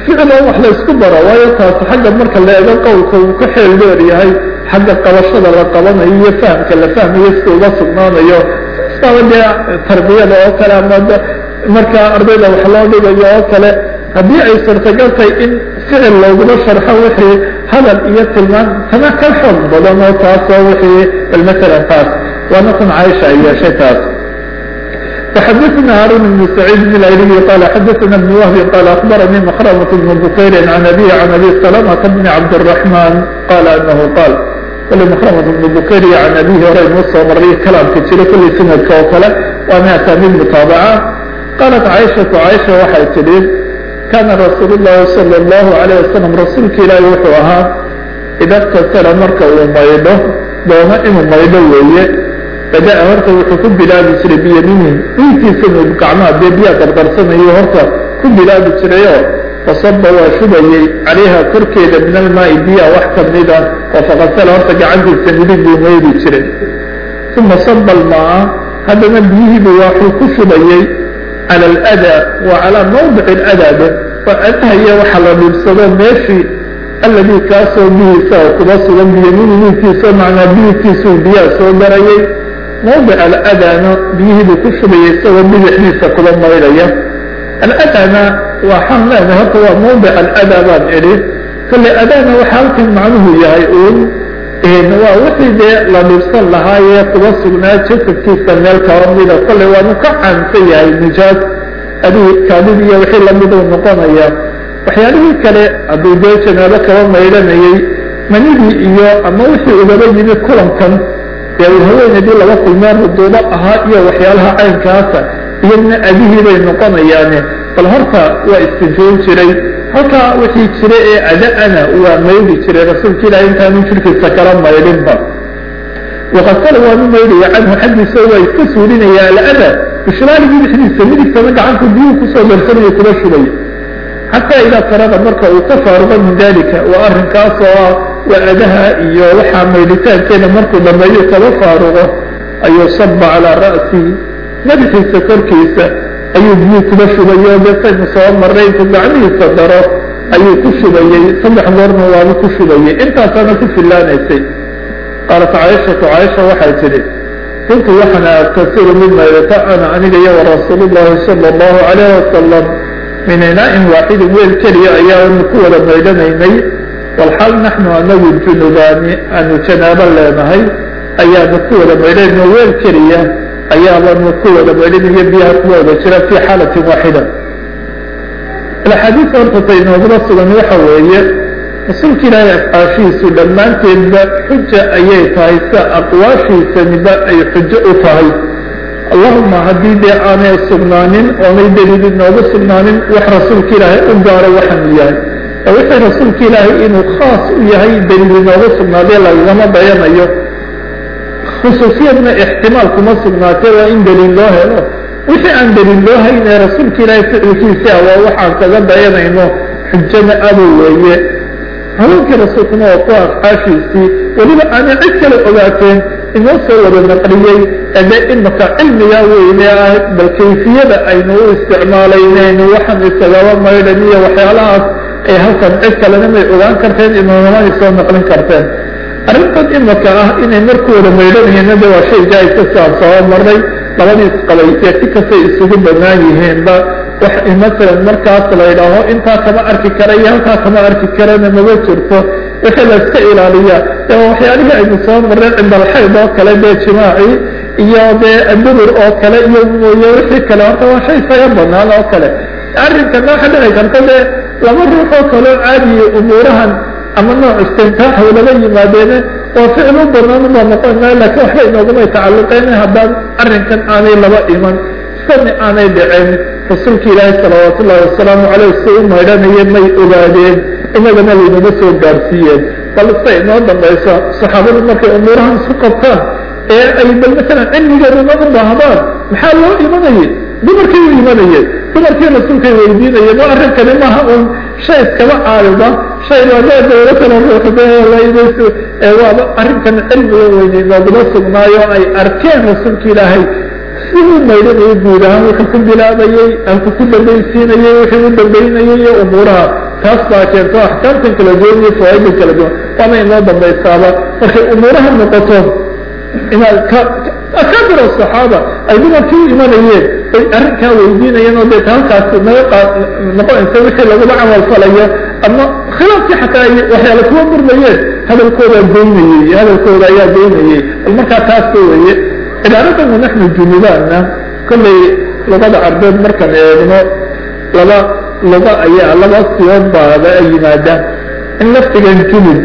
ficil oo wax la isku daro waayo taasi xagga marka la eego qowlka uu ka xeel dheer yahay xagga qabashada la qabanayo iyo fahamka la fahmayo sida uga sugnaanayo isaba dee tarbiyada oo kale ama marka ardayda wax loo dhigayo oo kale haddii ay suurtagal in ficil loogula sharxo wixii hadal iyo tilmaam tama ka xoog badan oo taasoo wixii balmatalan taas. Waa nasan caaisha ay yeeshay taas فحدثنا هارون بن سعيد بن الايلي قال حدثنا ابن وهب قال اخبرني مخرمة بن بكير عن ابي عن ابي سلمة بن عبد الرحمن قال انه قال wlmxrmd can abihi hore inuu soo marray kalaamka jira kullay sanadka oo kale waa min asaamiid mutaabaca qaalat caaishatu caaisha waxay tidhi kaana rasuul اllahi salى اllahu wasalam rasuulka ilaahi wuxuu ahaa ida qtasala marka uu maydho doono inuu maydho weeye. Badaa horta wuxuu ku bilaabi jiray biyamiinihi dhiigtiisa gacmaha dee dardarsanayo horta ku bilaabi jirayo fasaba waa shubayey calayha korkeeda min almaai biya wax kamida oo faqasala horta gacantiisa midig buu maydi jiray uma saba almaa haddana biyihiibu waxuu ku shubayey cala aladaa wa calaa mawdici aladaade waa adahaya waxa la dhiibsado meeshii alladii kaasoo bihiisa oo sugan biyamiini miidkiisa macnaa biyidkiisuu biyaha soo darayay mawdic aladana biyihiibuu ku shubayay isagoo bidixdiisa kuba maydhaya aladana waxaan leenahay horta waa mawdic aladaa baan idhi. Kale adana waxa halkan macnuhu yahay uun waa wixii dee la dhibsan lahaayee kuba sugnaa jasadkiisa meel kaba mida kole waanu ka caansan yahay nijaas adii kaadid iyo wixii lamiduu noqonaya waxyaalihii kale hadduu dee janaabo kaba maydhanayey manidii iyo ama wixii ugaba yimi kulankan dee haweenaydii laba kulmeen ruduubo ahaa iyo waxyaalaha caynkaasa iyadna adihii bay noqonayaane bal horta waa istinjoon jiray. Halkaa wixii jira ee ada-ana waa maydhi jiray rasuulka ilahi intaanu jirkiisa kala maydhinba. Wakasala waanu maydhaya canhu xaggiisa waa iska suulinaya alada bishmaaligi dhexdiisa midigtana gacanku biyuhu ku soo darsanayo kuba shubaya xataa idaa farada marka uu ka faaruqo min dalika waa arrinkaas oo ah waa adaha iyo waxaa maydhitaankeeda markuu dhameeyo kaba faaruqo ayuu saba calaa ra'sihi madaxiisa korkiisa ayuu biyuu kuba shubayo desaynu soo marray intuu gacmihiisa daro ayuu ku shubayey. Saddex goorna waaba ku shubayey. Intaasaana ku fillaanaysay. Qaalat caaishatu caaisha waxay tidhi kuntu waxaan agtasiru mid maydata ana aniga iyo warasuulu llahi sala allahu calayh wasalam min inaa'in waaxidin weel keliya ayaanu ku wada maydhanaynay. Walxaal naxnu anagu junubaani aanu janaabo leenahay ayaanu ku wada maydhanayno weel keliya ayaabanu ku wada maydhanayo biyaha kuwa wada jira fii xaalatin waaxida. Axaadiis hortata inoogula sugan waxa weeye rasuulka ilaahay afcaashiisu dhammaanteedba xuja ayay tahay sida aqwaashiisaniba ay xujo u tahay. Allahuma haddii dee aanay sugnaanin oonay daliil inoogu sugnaanin wax rasuulka ilaahay u gaaro waxaanu yahay. Wixii rasuulka ilaahay inuu khaas u yahay daliil inoogu sugnaadee lagama dayanayo khusuusiyadna ixtimaal kuma sugnaatee waa in daliil loo helo? Wixii aan daliil loo hayn ee rasuulka ilaahay ficilkiisi ah waa waxaan kaga dayanayno xujada ado weeye. Haweenkii rasuulkuna waa kuwa afcaashiisii weliba aanay cid kale ogaateen inoo soo wada naqliyey ede imaka cilmigaa weyne ah bal kayfiyada aynu u isticmaalaynayno waxaan isagaba maydhan iyo waxyaalahaas ay halkan cid kalena may ogaan karteen inoonamay soo naqlin karteen arrintan imaka ah inay marku wada maydhanayeenna de waa shay jaa-isa siaan soo maray labadii isqabay dee si kastay isugu banaan yihiinba wax masalan markaas la ydhaaho intaa kama arki kara iyo halkaa kama arki karana maba jirto. Wixii la iska ilaaliya ee waxyaalihii aynu soo mareen cindalxayd oo kale dee jimaaci iyo dee adudur oo kale iyo mooye wixii kale horta waa shay isaga banaan oo kale. Arrinkana waxa dhici karta dee laba ruux oo kaleo umuurahan ama nooc istintaax laba yimaadeene waa ficil u banaan ubaa noqona laakiin waxba inoogumay tacalluqeen haddaan arrinkan aanay laba iman sani aanay dhicin. Rasuulka ilaahi salawaat ullahi wasalaamu caleyh si u maydhanaya may ogaadeen inagana laynama soo gaarsiiyeen. Bal inoo dambayso saxaabadu markay umuurahan isku qabtaan ee ay bal masalan cilmigeeduna u baahdaan maxaa loo imanayay dumarkay u imanayeen dumarkii rasuulkay weydiinayeen oo arrinkani maaha un shay iskaba caarida shay laga dawla kala ruuxdelays waaba arrinkan cilmiga weyne nooguma sugnaayo ay arkeen rasuulka ilaahay siduu maydhanayay guud ahaan wuxuu ku bilaabayey halku ku dambaysiinayey wuxuu u dambaynayay iyo umuuraha taas baa keento axkaamtan kala duwan iyo fawaaidin kala duwan waana inoo dambaysaaba markay umuuraha noqoto inaad akaabir asaxaaba ay dumarkii u imanayeen ay arrinkaa weydiinayeen oo deeta halkaas naga noqonaysa wixii lagula camal falayo ama khilaafkii xataa waxyaala kuwa murmayeen hadalkoodaa goynayey hadalkooda ayaa goynayey markaa taasba weeye. Cibaaradan wanaxnu junubaanna kollay luqada carbeed markaan eegno laba luga ayaa laba siyood baaba ay yimaadaan. In laftigan junub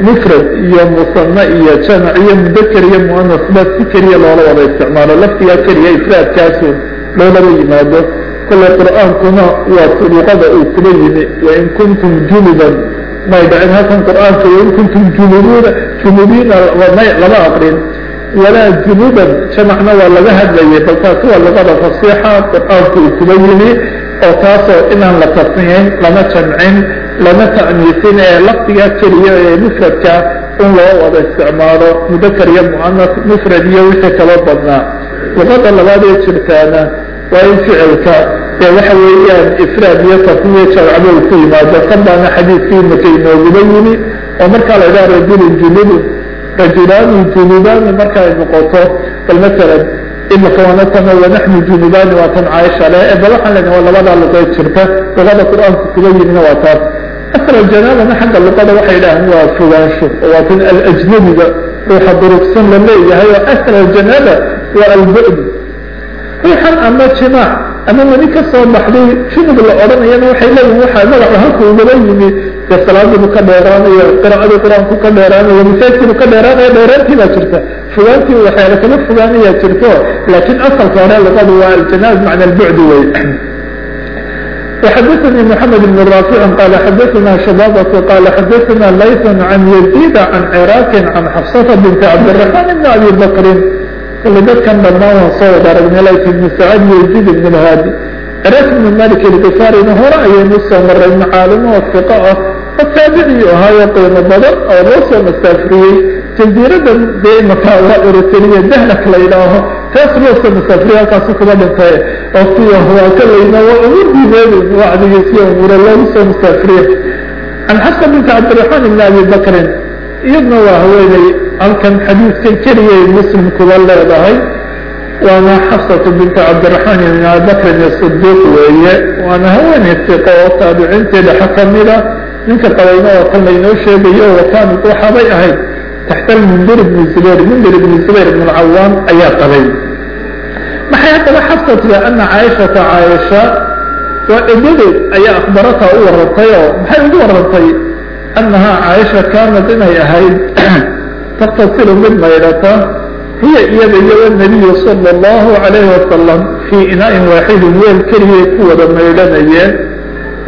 mufrad iyo musana iyo jamac iyo mudaker iyo muanas ba si keliya loola wada isticmaalo. Laftigaa keliya ifraadkaasu loolaba yimaado. Kole qur'aankuna waa luqada uu kuba yimi. Wain kuntum junuban may dhacin halkan qur'aanka wain kuntum junubuuna junubiina lama aqrin. Walaa junuban jamacna waa laga hadlayay bal taasi waa luqada fasiixa qur'aanku uu kuba yimi oo taasoo inaan la tasniyin lama jamcin lama ta'niisin ee lafdiga keliya ee mufradka in loo wada isticmaalo. Mudakar iyo muanas mufrad iyo wixii kaba badnaa. Luqada labaad ee jirtaana waa in ficilka ee waxa weeyaan ifraad iyo tasniya uu ku yimaado. Kan xadiidkii imaka inooguba yimi oo markaa la idhaha rajulun junubun rajulaani junubaani marka ay noqoto bal masalan imaka wanatana wanaxnu junubaani waa tan caaisha le ee bal waxaan leenahay waa labadaa luqeed jirta luqada qur'aanka kuba yimina waa taas asal janaabana xagga luqada waxay idhaaheen waa fogaansho oo waa tan alajnabiga ruuxa durugsan la leeyahay oo asal aljanaaba waa albud ruuxan ama jimaac ama weli ka soo baxday junub la odhanayana waxay leeyihiin waxaa magacu halka ugaba yimi dee salaadiibu ka dheeraanayo qiraacadii qur'aanku ka dheeraanayo masaajkiibu ka dheeraanayo dheeraantii baa jirta fogaantii waxyaala kama fogaanayaa jirto laakiin asalka hore luqadu waa aljanaab macna albucdi wey وxdثnي محمد بن رافع قال xdثna شبابة قال xdثna lyث عن يزيد عن cراk عن xفصة بنت عبدالرحمن بن أبي بكر kl dadkan dhamaan waan soo wada aragnay lyث بن سعد يزيد بن الhاdي cراk بن مالك الغفاrina hore ayaynu soo maray macaalimo oo ثiqo ah masaajidii ahaayo qiimo badan oo loo soo masaafriyey jasiirada dee imaka waa dahnak la yidhaaho taas loo soo masaafriyey halkaasu kuga dhintay. Oo siyo hawaaka layna waa ugu diideedaysa wacdigii siyo umuure loogu soo masaafriye can xasan binta cabdiraxmaan ibni abi bakrin iyadna waa haweenay halkan xadiidkan keliyay muslim kuga leedahay. Waana xafsatu bintu cabdiraxmaan ibni abi bakrin iyo weeye waana haweenay siqa oo taabiciinteeda xakamida ah ninka qabayna oo kan laynoo sheegayo wakaanid waxaabay ahayd taxta mundir bni zubayr. Mundir ibni zubayr ibn alcawaam ayaa qabay. Maxay haddaba xafsatida ana caaishata caaisha waa edadeed ayaa akhbarata u warantay oo maxay ugu warantay annahaa caaisha kaanad inay ahayd? [clears throat] Taktasilu mid maydhata hiya iyada iyo wanabiyu sala allahu calayhi wasalam fii inaa'in waaxidin weel keliyay ku wada maydhanayeen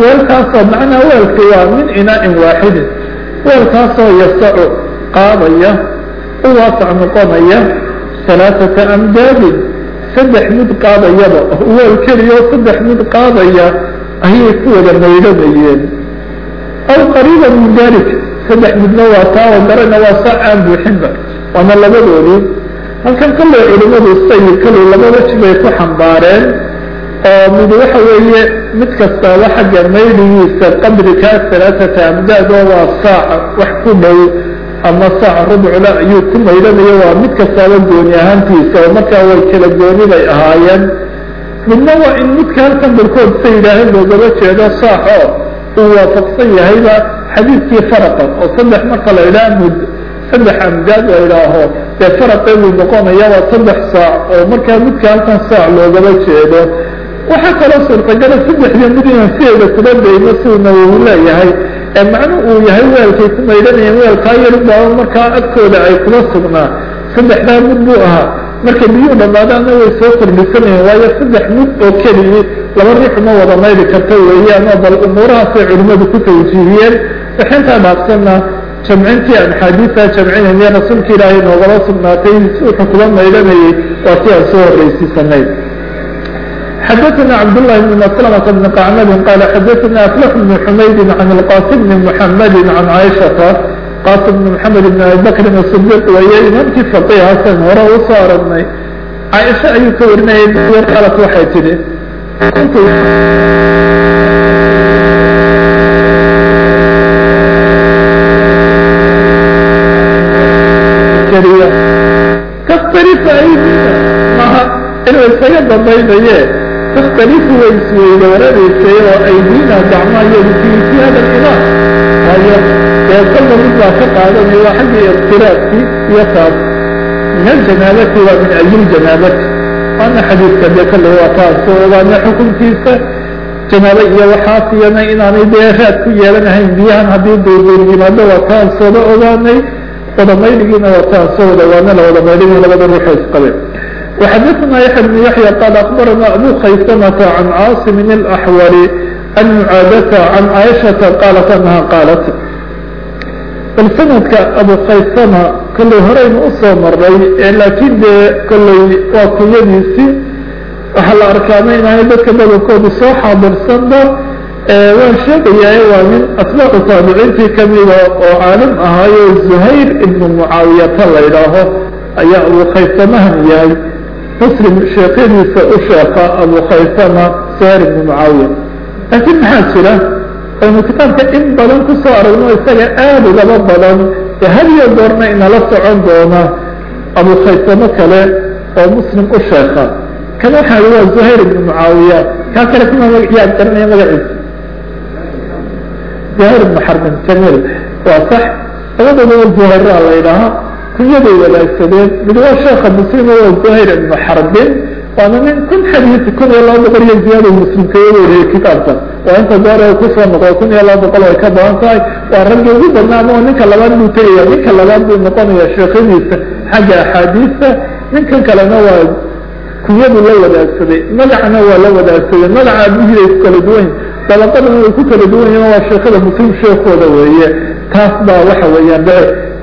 weelkaasoo macnaa weelki waa min inaa'in waaxidin weelkaasoo yasacu qaadaya u waasac noqonaya halaaثata amdaadin. Saddex mid qaadayaba weel keliyo saddex mid qaadaya ayay ku wada maydhanayeen aw qariiba min dalik saddex midna waa taa oo darena waa saa aan buuxinba. Waana labadoodii. Halkan kallay culimadu sayid kallay laba bay ku xambaareen oo mid waxa weeye mid kastaaba xagga maydhigiisa qadrikaa halaaثata amdaad oo waa wax ku dhow ama saac rubcula ayuu ku maydhanayo waa mid kastaaba gooni ahaantiisa oo markaa way kala gooni bay ahaayeen. Midna waa in midka halkan barkood sa yidhaaheen loogaba jeedo saac oo uu waafaqsan yahayba xadiidkii faraqa oo saddex marka la idhaha mud saddex amdaad la idhaaho dee faraqee buu noqonaya waa saddex saac oo markaa midka halkan saac loogaba jeedo waxaa kaloo suurtagala saddexdii mid inaan sideeda kuba dayno siuna uu leeyahay. Ee macnu uu yahay weelkay ku maydhanayeen weelkaa yar baaba markaa agtooda ay kuma sugnaa. Saddexdaa mid buu ahaa. Markay biyuu dhammaadaanna way soo kordhisanayeen waayo saddex mid oo keliyii laba ruux ma wada maydi karta weeyaan oo bal umuurahaasay culimmadu ku tawjiihiyeen. Waxintaa dhaafsanna jamcintii aan jamcinayne rasuulka ilaahay noogala sugnaatay wuxuu kuba maydhanayay waa si aan soo horreysiisanay xdثna cبدالله بن مسلمة بن قعنب qال xdثna أفلح بن حmayd عن القاسم بن محمد عن عائشhaةa qاsم بن محمد بن أبي بكر الصديq weeye imaamkii فقيhasan hore u soo aragnay caaisha ayuu ka warinayay qalat waxay tihi ktarifa aydina maha inuu isaga dambaynaye takhtalifu way isweydooranaysae oo aydiina gacmahayeedu fii fi hada imaam waayo dee kolba mid baa ka qaadanaya waa xaggii iqtiraabkii iyo taas. Min aljanaabati waa min ayiljanaabati waana xadiidka dee kale waa taas oo ogaana xukunkiisa janaabo iyo waxaas iyana inaanay dee raad ku yeelanahayn biyahan haddii duurduur yimaado waa taan sooba ogaanay wada maydhigiina waa taan soo wada waana la wada maydhigin labada ruuxoo isqabeen وxadثna yaحya بن yaحyى qال أخbarana abu khaysmة عan cاaصm الأحwل عan mعاadة عan caiشhaةa qاaلت أنha qاaلت bal sanadka abu khaysama kollay horeyna usoo maray laakiin dee kollay waa kunyadiisii waxaa la arkaana inaanay dadka badankooda soo xaadirsanba waan sheegayaa waa nin asbaacu taabiciintii kamida oo caalim ahaayo zuhayr ibnu mucaawiyata la idhaaho ayaa abu khaysamahan yahay muslim sheekadiisa u sheeka abu khaysama zuhayr ibnu mucaawiya laakiin maxaa jira? Aynu kitaabka in badan ku soo aragno isaga aada ugaba badan ee had iyo goorna inala socon doona abu khaysamo kale oo muslim u sheeka. Kan waxaa waa zuhayr ibnu mucaawiya kaa kale kuma yaa garanaya magaciisa. Zuhayr ibnu xarbin jamil. Waa sax. Labadooda zuhayraa la idhaahaa kunyaday wadaagsadeen mid waa sheeka muslim waa zuhayr ibnu xarbin waana nin kun xadiis kun iyo laba boqol iyo ziyaada muslim kaga wariyey kitaabka waa inta goor ay ku soo noqo kun iyo laba boqol ay ka badan tahay. Waa raggii ugu badnaa ama ninka labaad buu tegaya ninka labaad buu noqonaya sheekadiisa xagga axaadiista. Ninkan kalena waa kunyadu la wadaagsaday magacna waa la wadaagsaday. Magaca abihii ay ku kala duwan dabaqadana way ku kala duwan yihiin waa sheekada muslim sheekooda weeye. Taas baa waxa weeyaan be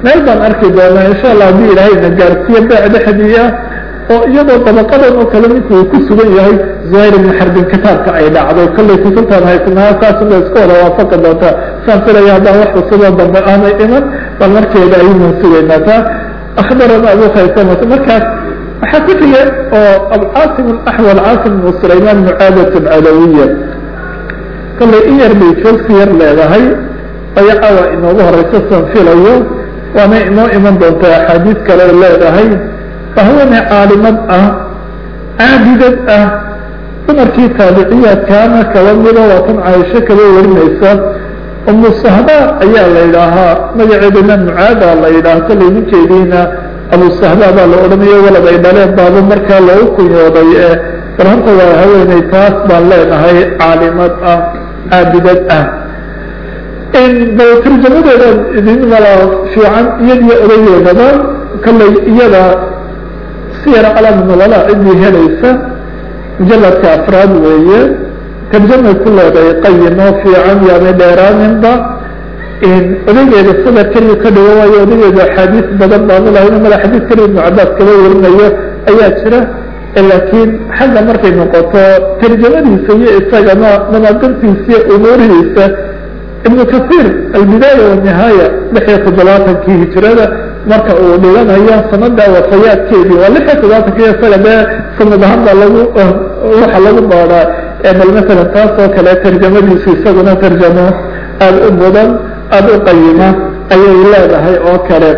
meel baan arki doonaa insha allah haddii ilaahayna gaarsiiyo beec dhexdii ah oo iyadoo dabaqadan oo kale ninku uu ku sugan yahay zuhayr ibnu xarbin kitaabka ay dhacday kollay kutubtaan haysanaa saasuna iska wada waafaqi doontaa. Saan filaya haddaan wax cusuboo dambe aanay iman bal markeeda ayunan sugaynaa taa akhbarana abu khaysamata markaas waxaa ku xiga oo abcaasim axwal caasim ibnu sulaymaan mucaadat alcalawiya kollay in yar bay joogsi yar leedahay ayacawa inoogu horeysa san filayo waana inoo iman doontaa axaadiis kale ay leedahay haweeney caalimad ah caabidad ah. Dumarkii taabiciyaadkaana kaba mida waa tan caaisho kaba warinaysa. Umu sahba ayaa la yidhaahaa magaceedana mucaada la yidhaha kollay ninkeediina abu sahba baa la odhanaya walad ay dhaleen baaba markaa loogu kunyooday ee bal horta waa haweeney taas baan leenahay caalimad ah caabidad ah bal tarjamadeeda idin mala fiican iyadiyo odayeedaba kollay iyada siyar calam nubala ciddii helaysa. Mujaladka afraad weeye tarjamay ku leedahay qayinoo fiican yaanay dheeraaninba odageeda sadar keliya ka dhigo waayo odageeda axaadiis badan baanu lahayn mala xadiis keliya ibnu cabaas kaba warinayo ayaa jira. Laakiin xagga markay noqoto tarjamadiisa iyo isagana manaadirtiisa iyo umuurihiisa ibnu kasiir albidaaya wanihaaya lix iyo toddobaatankii hijirada marka uu dhiganayo sanada wafayaadkeedii waa lix iyo toddobaatankii isaga dee sanad ahaan baa lagu waxa lagu baadaa bal masalan taas oo kale tarjamadiisu isaguna tarjamo aada u mudan aada u qayima ayay leedahay oo kale.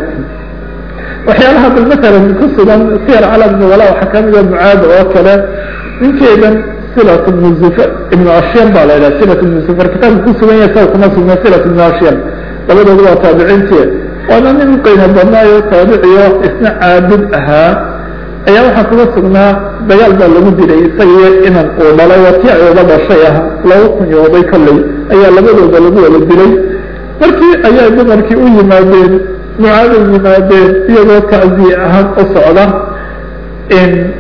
Waxyaalaha bal masalan ku sugan siyar calam nubala waxaa kamida mucaada oo kale. Ninkeedan silat zufar ibnu ashyan baa la yidhaha silat zufar kitaabka ku sugan yahay saga kuma sugna silat ibnu ashyan labadooda waa taabiciintii. Waana nin qiimo badnaayo taabiciyo isna caabid ahaa. Ayaa waxaa kuga sugnaa dagaal baa lagu dilay isagiyo inan uu dhalay watii uga dhashay ah lagu kunyooday kolley ayaa labadooda lagu wada dilay. Markii ayaa dumarkii u yimaadeen mucaaday yimaadeen iyagoo ta'ziye ahaan u socda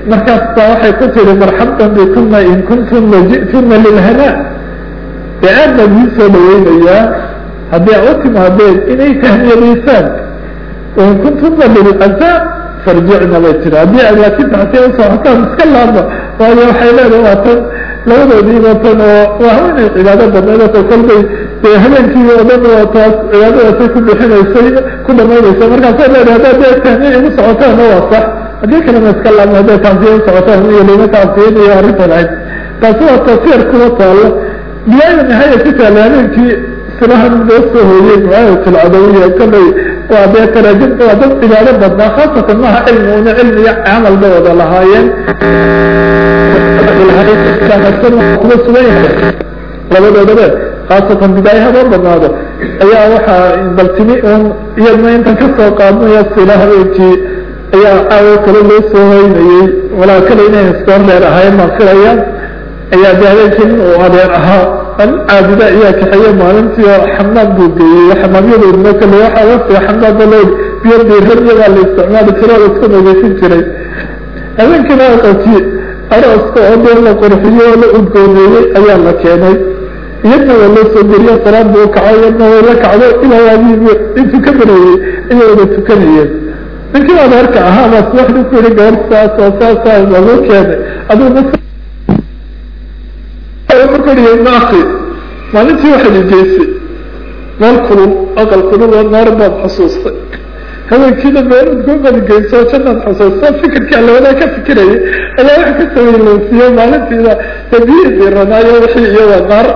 markaas baa waxay ku tiri marxaban bikuna in kuntuna ji'tuna lilhana dee aad baan idiin soo dhaweynayaa haddii a u timaadeen inay tahniyadaysaan wain kuntuna lilcaza farjicna bay tiri haddii aad laakiin taxtee usocotaan iska laaba waayo waxay leedahay waa tan labadoodiiba tan oo waa haweenay cibaado badneed oo kolbay dee habeenkii oo dhan taas cibaadadaasay ku bixinaysay ku dhamaynaysay markaasay leedahay haddaad dee tahniya igu socotaanna waa sax haddii kalena iska laabma hadday taansiya u socotaan iyo lima taansiyin iyo arrintan ahayd taasi waa tasiir kuwa taalo. Biyaaya nihaya ku taala habeenkii silahan loo soo hooyey mucaayat alcadawiya kollay waa dee taraajim waa dad cibaado badnaa khaasatan maaha cilmi una cilmi iyo camal bay wada lahaayeen. Kuma sugan yahay. Labadoodaba khaasatan bidaayaha loo badnaado ayaa waxaa baltimi un iyadna intan ka soo qaadnaya sila habeenkii ayaa caawo kale loo soo hoynayey walaa kale inay iskoor dheer ahaayeen baan filaya ayaa de habeenkii nin uu adeer ahaa caabida ayaa kaxeeye maalintii oo xamaam buu geeyey. Xamaamyadoodna kale waxaa waftiga xamaamka loo biyo diiran iyagaa la isticmaali jiray oo la isku nageysin jiray habeenkiina aqalkii arooska oo dee la qurxiyo oo la udgooneeyey ayaa la keenay. Iyadna waa loo soo geliyo salaad buu kacay iyadna way la kacdo ilaa abiib intuu ka bareeyey ayay wada tukanayeen ninkii adeerka ahaa baa subaxdii ku yihi gabar saas oo saasa lagu keenay. Aduu markuu yihi ibna akhi maalintii waxaad igeysay meel kulul aqal kulul oo naar baad xusuustay. Haweenkiina meel udgoonbaad igeyso janaad xusuusta fikirkii allawadaa ka fikirayay ayaa wax ka saweyleysiiyo maalintiida tabiidii ranaayo wixii iyo waa naar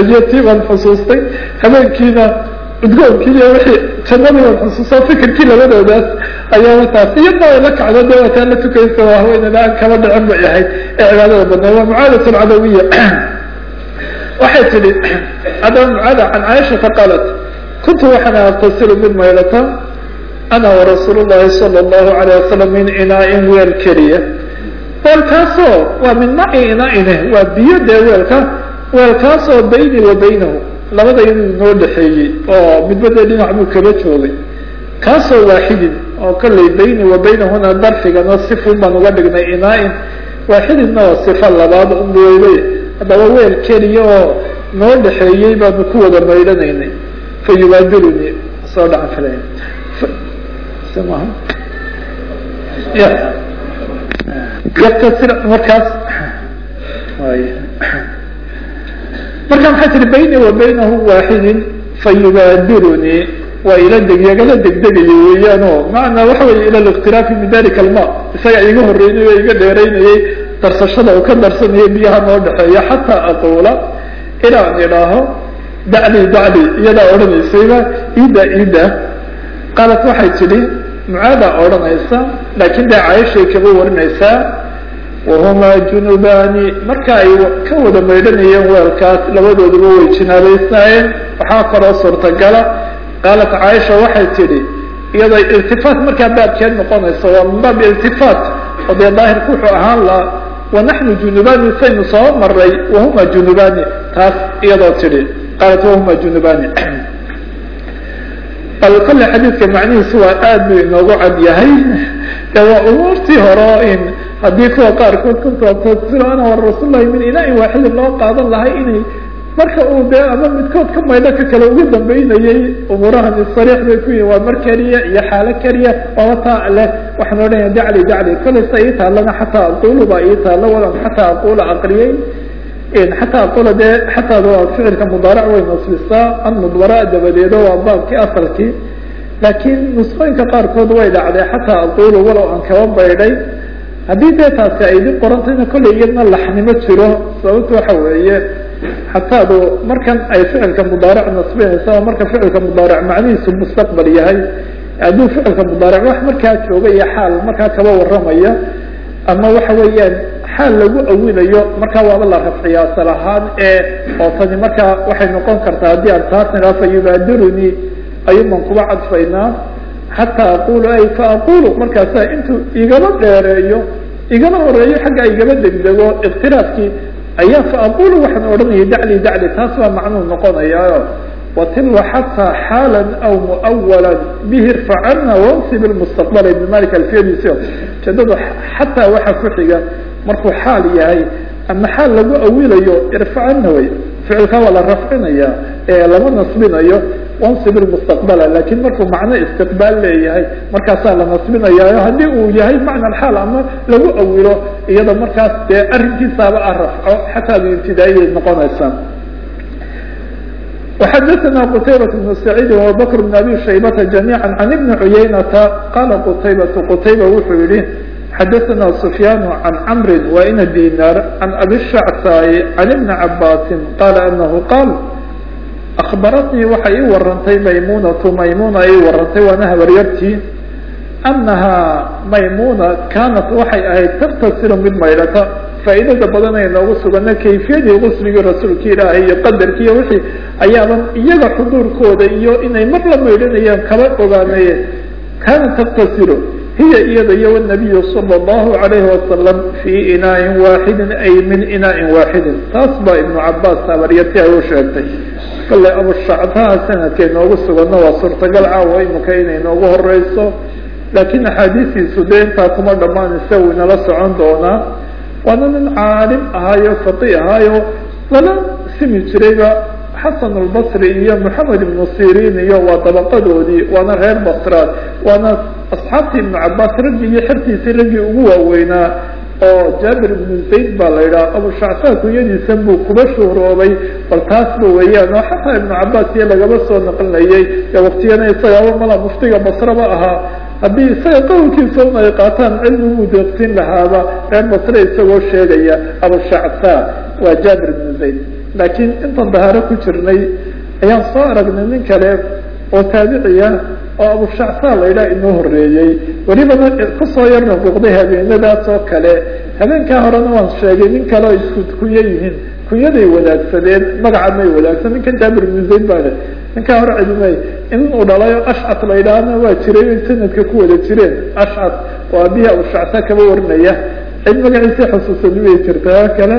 ajetii baan xusuustay. Habeenkiina udgoonkii iyo wixii jannadii baan xusuusta fikirkii labadoodaas ayaaba taas way la kacdo de waataa la tukaysa waa haweeney la'aan kama dhicin bay ahayd ee cibaadada badnay waa mucaadat alcadawiya waxay tidhi adaba mucaada can caaishata qaalat kuntu waxaan aqtasilu mid maydhata ana warasuul llahi sala allahu alayh wasalam min inaa-in weel keliya. Weelkaasoo waa min maci inaa-ine waa biyo dee weelka weelkaasoo bayni wa baynahu labada inuu noo dhexeeyey oo midba dee dhinac buu kaba joogay kaasoo waaxidin oo kollay bayni wa baynahuna darfigana sifun baan uga dhignay inaa-in. Waaxidinna waa sifa labaad unbuweyday haddaba weel keliya oo noo dhexeeyey baanu ku wada maydhanaynay. Fa yubaadiruni soo dhacan filaya ya yaktasir markaas marka maxay tihi bayni wa baynahu waaxidin fa yubaadiruni waa ila deg yagala degdegayo weeyaano macnaa waxa weeye ila likhtiraafi min dalika alma. Isaga iga horeynay o iga dheeraynayay darsashada uu ka darsanayay biyaha noo dhexeeya xataa aquula inaan idhaaho dacli dacli iyadaa odhanaysayba ida ida qaalat waxay tidhi mucaadaa odhanaysa laakin dee cayashay kaba warinaysaa wahumaa junubaani marka ay ka wada maydhanayeen weelkaas labadooduba way jinaabaysnaayeen waxaa kaloo suurtagala qaalat caaisha waxay tidhi iyadoo iltifaat markaa baabkeed noqonaysa waa min baab iltifaat oo dee daahirku wuxuu ahaan laha wanaxnu junubani saynu soo maray wahuma junubani taas iyadoo tidhi qaalat wahuma junubani bal kolle xadiidka macnihiisu waa aad buu inoogu cad yahay de waa umuurtii hore in haddii kuwa qaarkood kuntasir ana wa rasuul lahi min inaa-in waaxidin loo qaadan lahay inay marka uu dee ama midkood ka maydho ka kale ugu dambeynayay umuurahani sariix bay ku yihiin waa mar keliya iyo xaalo keliya waaba taa leh waxaan odhanaya dacli dacli kolaysa ii taalana xataa aqulu baa ii taalo walan xataa aqula aqriyey xataa aqula dee xataada waa ficilka mudaarac way nasbisaa an mudbara dabadeedo waa baabkii asalkii. Laakiin nusqooyinka qaarkood way dhacday xataa aqulu walow aan kaba baydhay haddii dee taasi ay dib qorantayna kollay iyadna laxnimo jiro sababta waxa weeye xataadu markan ay ficilka mudaaric nasbinaysa oo marka ficilka mudaaric macnihiisu mustaqbal yahay hadduu ficilka mudaaric wax markaa jooga iyo xaal markaa kaba waramaya ama waxa weeyaan xaal lagu awinayo markaa waaba la rafciya asal ahaan ee oo tani markaa waxay noqon kartaa haddii aan taas nidhaa fa yubaadiruni ayuuman kuba cadfaynaa xataa aqulu ay fa aqulu markaasa intuu igaba dheereeyo igaba horeeyo xagga igaba degdego iktiraafkii ayaa fa aqulu waxaan odhanaya dacli dacli taas baa macnuu noqonayaayo watilwa xataa xaala aw muawala bihi irfacana wansib mustaqbal ibn malik alfiyadiisio ujeedadu xataa waxa ku xiga markuu xaal yahay ama xaal lagu awilayo irfacana way ficilka waa la rafcinaya ee lama nasbinayo wansib mustaqbala lakin markuu macno istiqbaal leeyahay markaasaa la nasbinayayo haddii uu yahay macna xaal ama lagu awilo iyada markaas dee arrinkiisaaba a rafco xataa ibtidaayay noqonaysaa وxadثna qتaybة بن سعيid وبكر بن أbي شhaybة جaميعا عن بن عuyaynةa qala qتayبة qتayبة wuxuu yihi xadثna سفyاn عن cمr وإن dيnاr عن أbي الشhعsاي عن بن عabاsi qala أنه qاl akbaratnii waxay i warantay maymunatu maymuna i warantay waana habaryartii annahaa maymuna kaanat waxay ahayd taktasilu mid maydhata. Faa'iidada badan ay noogu sugana kayfiyadii gusligi rasuulka ilaahay iyo qadarkiiyo wixii ayaaban iyaga xuduurkooda iyo inay mar la maydhanayaan kala ogaanaye kaanat taktasilu hiya iyada iyo wanabiyu sala allahu alayhi wasalam fii inaain waaxidin ay min inaain waaxidin taas baa ibnu cabaas habaryartii ay u sheegtay kale abushactaha sanadkay noogu sugano waa suurtagal caawa imika inay noogu horeyso laakiin axaadiistiisu dee intaa kuma dhammaanaysa uu inala socon doonaa. Waana nin caalim ahaayo faqi ahaayo lala simi jirayba xasan albasri iyo moxamed ibnu sirin iyo waa dabaqadoodii waana reer basraad waana asxaabtii ibnu cabaas raggii iyo xertiisii raggii ugu waaweynaa oo jaabir ibnu zayd baa la yidhaha abushacsaa kunyadiisan buu kuba shuhroobay bal taasba weeyaan oo xataa ibnu cabaas iyo lagaba soo naqlinayay ee waktiyana isagaaba mala muftiga basraba ahaa haddii isaga qowlkiisa un ay qaataan cilmiguu deeqsin lahaaba reer basre isagoo sheegaya abushacsaa waa jaabir ibnu zayd. Laakiin intan dahaaro ku jirnay ayaan soo aragnay nin kale oo taabiciya oo abushacsaa la yidhaha inoo horeeyey welibana ku soo yar nuquuqday habeenadaas oo kale. Habeenkaa horena waan sheegay nin kale oo isku kunyo yihiin. Kunyaday wadaagsadeen magaca may wadaagsan. Ninkan jaabir ibnu zayd baa ninkaa hore cidimay in uu dhalayo ashcat la yidhaahna waa jiray in sanadka ku wada jireen. Ashcat oo aabihii abushacsaa kaba warinaya cid magaciisa xusuusani bay jirtaa kale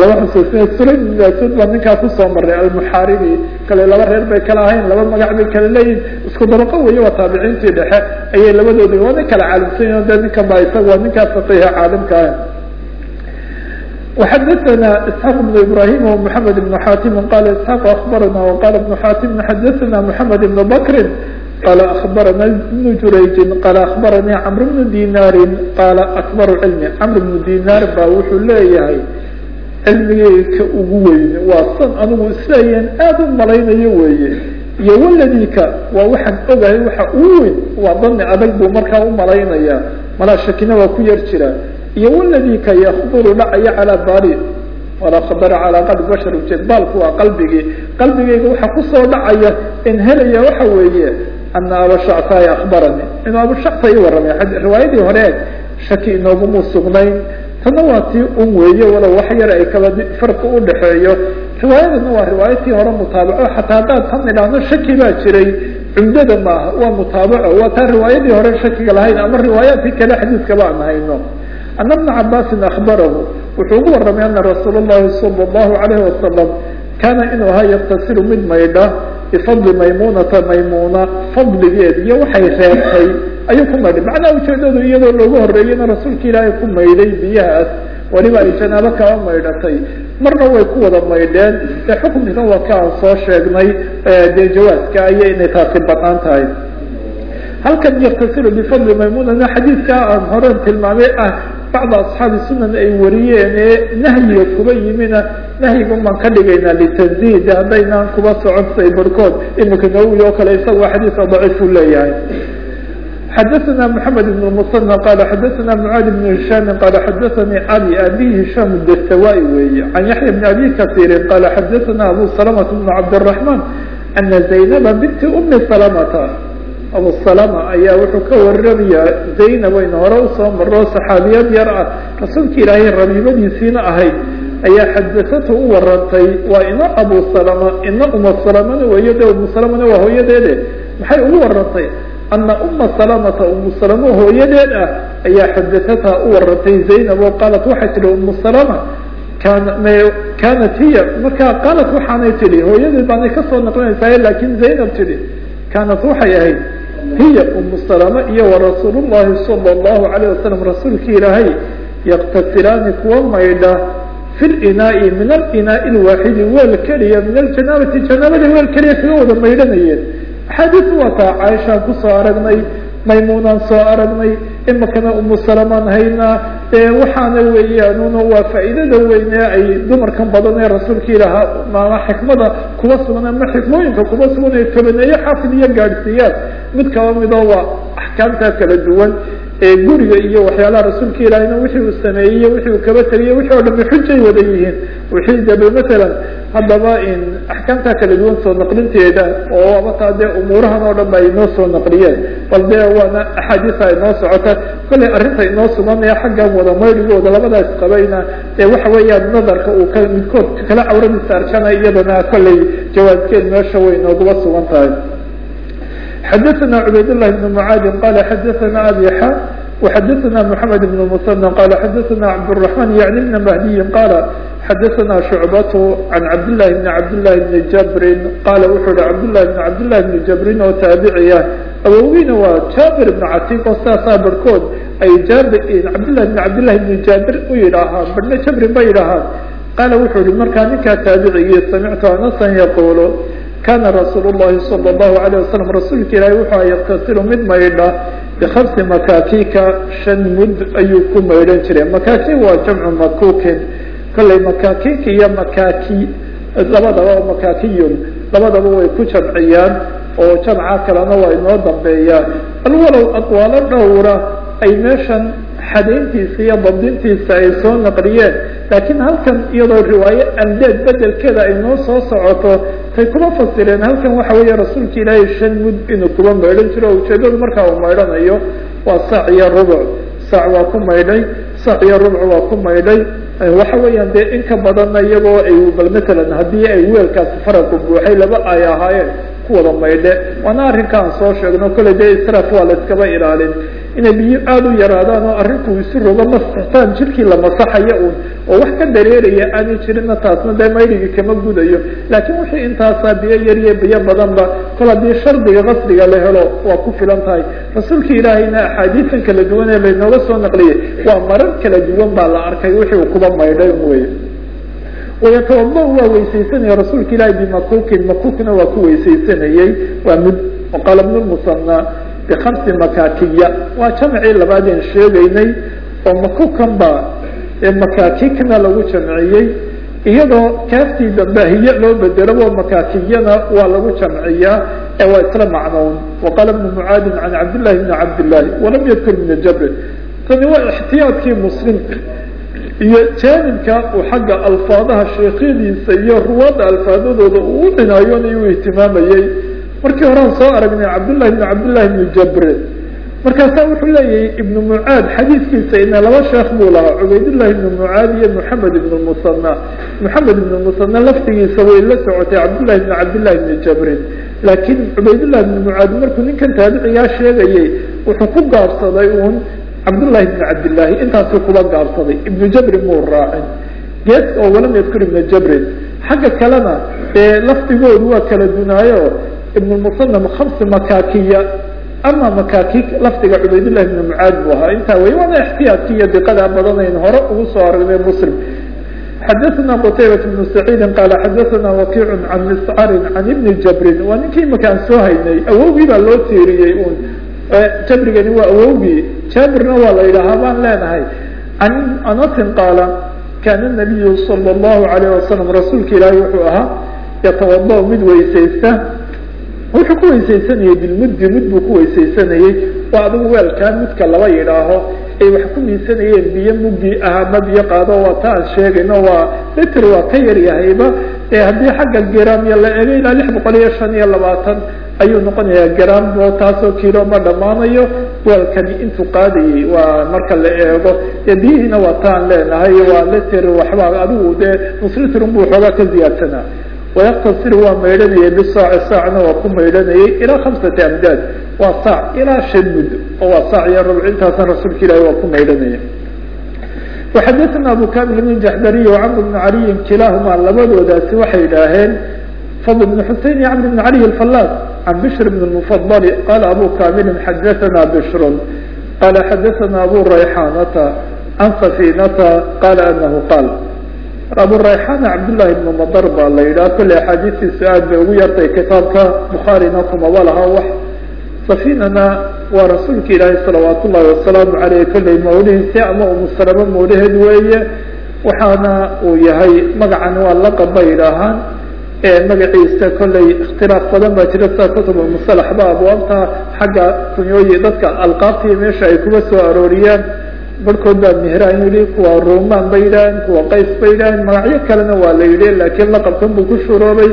laba xusuusina sulaym ibn baa ninkaa kusoo maray almuxaaribi kale laba reer bay kala ahayn laba magac bay kala leeyihin isku dabaqo weeye waa taabiciintii dhexe ayay labadoodi waa nin kala caalimsan de ninkan baa isaga waa ninkaa faqiha caalimka ah وxadثna isحاq بن ibrahim ومحamed بن xatim qala isحاq aخbarana وqala بن xatim xadثna محamed بن bkri qala aخbarana بن jurayji qala aخbarani cmr بن dinari qala akbar cilmi cmr بن dinar ba wuxuu leeyahay cilmigeyka ugu weyn. Waa san anigu isleeyahan aada u malaynayo weeye. Iyo waladika waa waxaan ogahay waxa ugu weyn. Waa dani adag buu markaa u malaynaya malaa shakina waa ku yar jira. Iyo waladika yakduru dhacaya calaa bali walaa khabara calaa qalbi bashar ujeed baalku waa qalbigii. Qalbigeyga waxa ku soo dhacaya in helaya waxa weeye ana abashactay akbarani inuu abashacta i waramay. Riwaayadii hore shaki inooguma sugnayn tana waa tii un weeye walow wax yar ay kaba farqi udhaxeeyo riwaayadana waa riwaayatii hore mutaabaco xataa haddaad tan idhaahno shaki baa jiray. Cumdada maaha waa mutaabaco waa taa riwaayadii hore shakiga lahayn ama riwaayaadkii kale xadiiskaba aan hayno. Ana bna cabaasin akbarahu wuxuu ugu warramay ana rasuul llahi sala allahu alayhi wasalam kaana inuu ahaa yaktasilu mid maydha bifadli maymunata maymuna fadligeed iyo waxay reebtay ayuu ku maydhay. Macnaha ujeedadu iyadoo loogu horeeyeyna rasuulka ilaahay ku maydhay biyahaas weliba ay janaabo kaba maydhatay. Marna way ku wada maydheen ee xukunkiina waa ka aan soo sheegnay dee jawaaska iyo inay taasi bannaan tahay halkan yaktasilu bifadli maymunana xadiidkaa aan hore tilmaamay ah bacda asxaabi sunan ay wariyeen ee nahyiga kuba yimina nahyigan baan ka dhigaynaa litanziih de haddaynaan kuba socon say barhkood imika nawowi oo kale isaga waa xadiiska daciif u leeyahay xadaثna mحamed بن المصنى qala xadaثna mعاad بن هisham qala xadaثani abi abi hisham dastawai weeye can yaحya بn abi kaثيiri qala xadaثna abu سلمة بن cabdالرحman ana زaynaba binti umi سلمta abu salama ayaa wuxuu ka waramaya zaynab ayna hore u soo maro saxaabiyad yar ah. Rasuulka ilaahay rabiibadiisiina ahayd ayaa xadasatu u warantay waa ina abu salama ina uma salamana weeye de umu salamana waa hooyadeede. Maxay ugu warantay ana uma salamata umu salamo hooyadeed ah ayaa xadasatha u warantay zaynab oo qaalat waxay tihi umu salama kana kanat hiya. Markaa qaalat waxaanay tihi hooyadeed baanay ka soo naqlinaysaa laakiin zaynab tihi kaanat waxay ahayd hiya umu salama iyo warasuul llahi sala allahu alayh wasalam rasuulki ilaahay yaktasilaani kuwa maydha fi linaai min alinaai lwaaxidi weel keliya min aljanaabati janaabada weel keliya kaga wada maydhanayeen axaadiis waa taa caaishaan ku soo aragnay maymunaan soo aragnay imikana umu salamaan haynaa waxaana weeyaanuna waa faa'iidada weyne ay dumarkan badan ee rasuulka ilaaha maama xikmada kuba sugan ama xikmooyinka kuba sugan ee tobaneeye xaafid iyo gaadhsiiyaan mid kaba midoo waa axkaamtaa kala duwan guriga iyo waxyaalaha rasuulka ilaahayna wixii uu sameeyey wixii uu kaba tegiyey wixii oo dhami xujay wada yihiin wixii de matalan haddaba in axkaamtaa kala duwan soo naqlinteeda oo abataa dee umuurahan oo dhan ba inoo soo naqliyeen bal dee waana axaadiisa inoo socota kollay arrinta inoo suganaya xaggan wada maydhigooda labadaas qabayna ee waxa weeyaan nadarka uu ka midkood kala cawradiisa arkana iyadana kollay jawaabkeed meesha way inoogaba sugan tahay xadaثna cubayd للh بن mعاadi qala xadaثna abi xa وxadaثna mحamed بن المثنى qala xadaثna cabdالرحمن yعni بn mahdiyi qala xadaثna شhucbat عan cabdالlahi بn cabdالlahi بn jabrin qala wuxuu hi cabdالlahi بn cabdالlahi بn jabrin oo taabiciya awowgiina waa jaabir ibnu catiq oo sidaasaa barhkood ay jaabir cabdillahi bn cabdillahi ibni jaabir u yidhaahaan barhna jabrin ba yidhaahaan qaala wuxuu yihi markaa ninkaa taabicigii samictu anasan yaquulu kana rasuul llahi sala allahu alayh wasalam rasuulka ilaahi wuxuu yaktasilu mid maydha bikhamsi makaakika shan mud ayuu ku maydhan jiray makaaki waa jamcu makukin kollay makaakinka iyo makaaki labadaba makaakiyun labadaba way ku jamciyaan oo jamca kalena waa inoo dambeeyaan bal aqwaalo dhowra ay meeshan xadayntiisa iyo dabdintiisa ay soo naqliyeen laakiin halkan iyadoo riwaayo andeed bedelkeeda ay noo soo socoto tay kuma fasireen halkan waxa weeye rasuulka ilaahay shan mud inuu kuba maydhan jiro. Ujeedadu markaa uu maydhanayo waa saac iyo rubuc saac waa ku maydhay saac iyo rubuc waa ku maydhay. Waxa weeyaan dee in ka badanna iyagoo ay bal matalan haddii ay weelkaasi faraqu buuxay laba ay ahaayeen kuwada maydhe. Waana arrinkaan soo sheegno kolley dee israaf waa la iskaba ilaalin inay biyo aada u yaraadaan oo arrinku isu rogo masaxtaan jirkii la masaxayo un oo wax ka dareeraya aanay jirinna taasna dee maydhigii kama gudayo. Laakiin wixii intaasaa biyo yariyo biyo badanba kol haddii shardiga qasdiga la helo waa ku filan tahay. Rasuulka ilaahayna axaadiisan kala duwan ee laynooga soo naqliyay waa marar kala duwan baa la arkay wixii uu kuba maydhay wey wayatawaba waa weysaysanaya rasuulka ilaahi bimakukin makukna waa ku weysaysanayey. Waa mud waqaala bnu musana bikamsi makakiya waa jamcii labaadeen sheegaynay oo makukan ba makakikna lagu jamciyey. Iyadoo kaaftii dambahiye loo bedelabo makakiyana waa lagu jamciyaa ee waa isla macnown waqaala bnu mucaadin can cabdillahi bni cabdillahi walam yadkur min jabr tani waa ixtiyaadkii muslimka iyo jaanibka uu xagga alfaadaha sheekyadiisa iyo ruwaadda alfaadadooda uu u cinaayoonay u ihtimaamayey markii horean soo aragnay cabdullahi bn cabdillahi bni jabre markaasaa wuxuu leeyahay ibnu mucaad xadiiskiisa ina laba sheekh buu lahaa cubaydullahi ibnu mucaad iyo moxamed ibnu musana moxamed ibnu musana laftigiisa way la socotay cabdullahi bni cabdillahi bni jabrin laakiin cubaydullahi ibnu mucaad markuu ninkan taabicigaa sheegayey wuxuu ku gaabsaday uun cabdullahi bni cabdillahi intaasuu kuba gaabsaday. Ibnu jabrin muu raacin gees oo walam yadkur ibna jabrin xagga kalena ee lafdigoodu waa kala dunaayo ibn musanam kamsi makakiya ama makaki lafdiga cubaydullahi ibni mucaad buu ahaa intaa wey waana ixtiyaadki iyo diqada badanayn hore ugu soo aragnay muslim xadaثna qtaybaة بن سacيidi qaala xadaثna wakiic can miscarin can ibni jabrin waa ninkii imakaan soo haynay awowgii baa loo tiiriyey un jabrigani waa awowgii jaabirna waa la yidhaahaa baan leenahay can anasin qaala kana الnabiyu salى الlahu عalيه wasalam rasuulka ilaahi wuxuu ahaa yatawada mid weysaysta wuxuu ku weysaysanayey bilmuddi mud buu ku weysaysanayey waa adigu weelkaa mudka laba yidhaaho. Ay wax ku miisanayeen biyo mugdi ah ama biyo qaado waa ta aan sheegayno waa litr waa ka yaryahayba haddii xagga gramya la eego ilaa lix boqol iyo shan iyo labaatan ayuu noqonayaa gram oo taasoo kilo ma dhammaanayo. Weelkani intuu qaadayey waa marka la eego. Biyihiina waa taan leenahay waa litr waxba adigu dee nus litrun buu xoogaa ka ziyaadsanaa wayaqtasir waa maydhanayay bisaaci saacna waa ku maydhanayay ilaa khamsati amdaad waa saac ilaa shan muddo oo waa saac iyo rubc intaasna rasuulka ilaahi waa ku maydhanaya waxadaana abu kamil ibn jaxdariy wacamr bn caliyin kilaahuma labadoodaasi waxay idhaaheen fadl bn xusein iyo camr bn caliy alfalaas can bishr bn lmufadali qaala abu kamilin xadaana bishrun qaala xadaana abu rayxaanata can safiinata qaala anahu qaal abu rayxana cabdullahi ibnu madar baa la yidhaha kolley axaadiistiisu aad bay ugu yartay kitaabka bukhaarina kumaba laha wax. Safinana waa rasuulka ilaahi salawaat ullahi wasalaamu aleyh kolley mawlihiisi ama umusalamo mawlaheed weeye. Waxaana uu yahay magacan waa laqab bay idhaahaan magaciisa kolley ikhtilaaf badan baa jira sida kutub musalax ba abwaabta xagga kunyooyi dadka alqaabtiiyo meesha ay kuba soo arooriyaan barhkood baa mihraan yihi kuwa rumaan bay yidhaaheen kuwa qays bay yidhaaheen magacyo kalena waa la yidhi laakiin laqabkan buu ku shuroobay.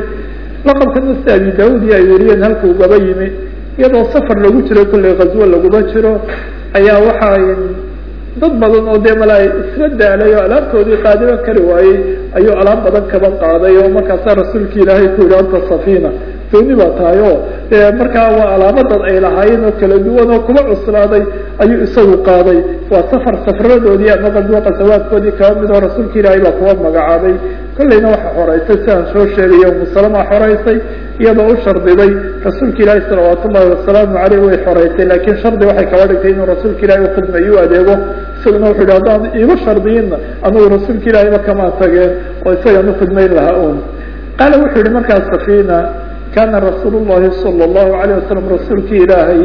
Laqabkana sida abi daud iyo ay weriyeen halkuu gaba yimi. Iyadoo safar lagu jiro kolley khaswo laguma jiro ayaa waxaa dad badan oo dee mala isla daalay oo alaabtoodii qaadiba kari waayey ayuu alaab badan kaba qaaday oo markaasaa rasuulka ilaahay ku yihi anta safina dooni baa tahay oo markaa waa alaamadan ay lahaayeen oo kala duwan oo kuba cuslaaday ayuu isagu qaaday. Waa safar safradoodii ama qadwa qasawaadkoodii kaba mid oo rasuulka ilaahay baa kuwa magacaabay kollayna waxa xoreysay sidaan soo sheegaya umusalama xoreysay iyadoo u shardiday rasuulka ilaahi salawaat ullahi wasalaamu aleyh way xoreysay laakiin shardi waxay kaba dhigtay inuu rasuulka ilahi ukhidmeeyo u adeego. Isaguna wuxu yihi haddaan iigu shardiyinna anugu rasuulka ilaahiyba kamaa tageen. Oo isagaan ukhidmayn lahaa un qaala wuxuu yihi markaas safina kana rasuul llahi sala allahu alayh wasalam rasuulkii ilaahay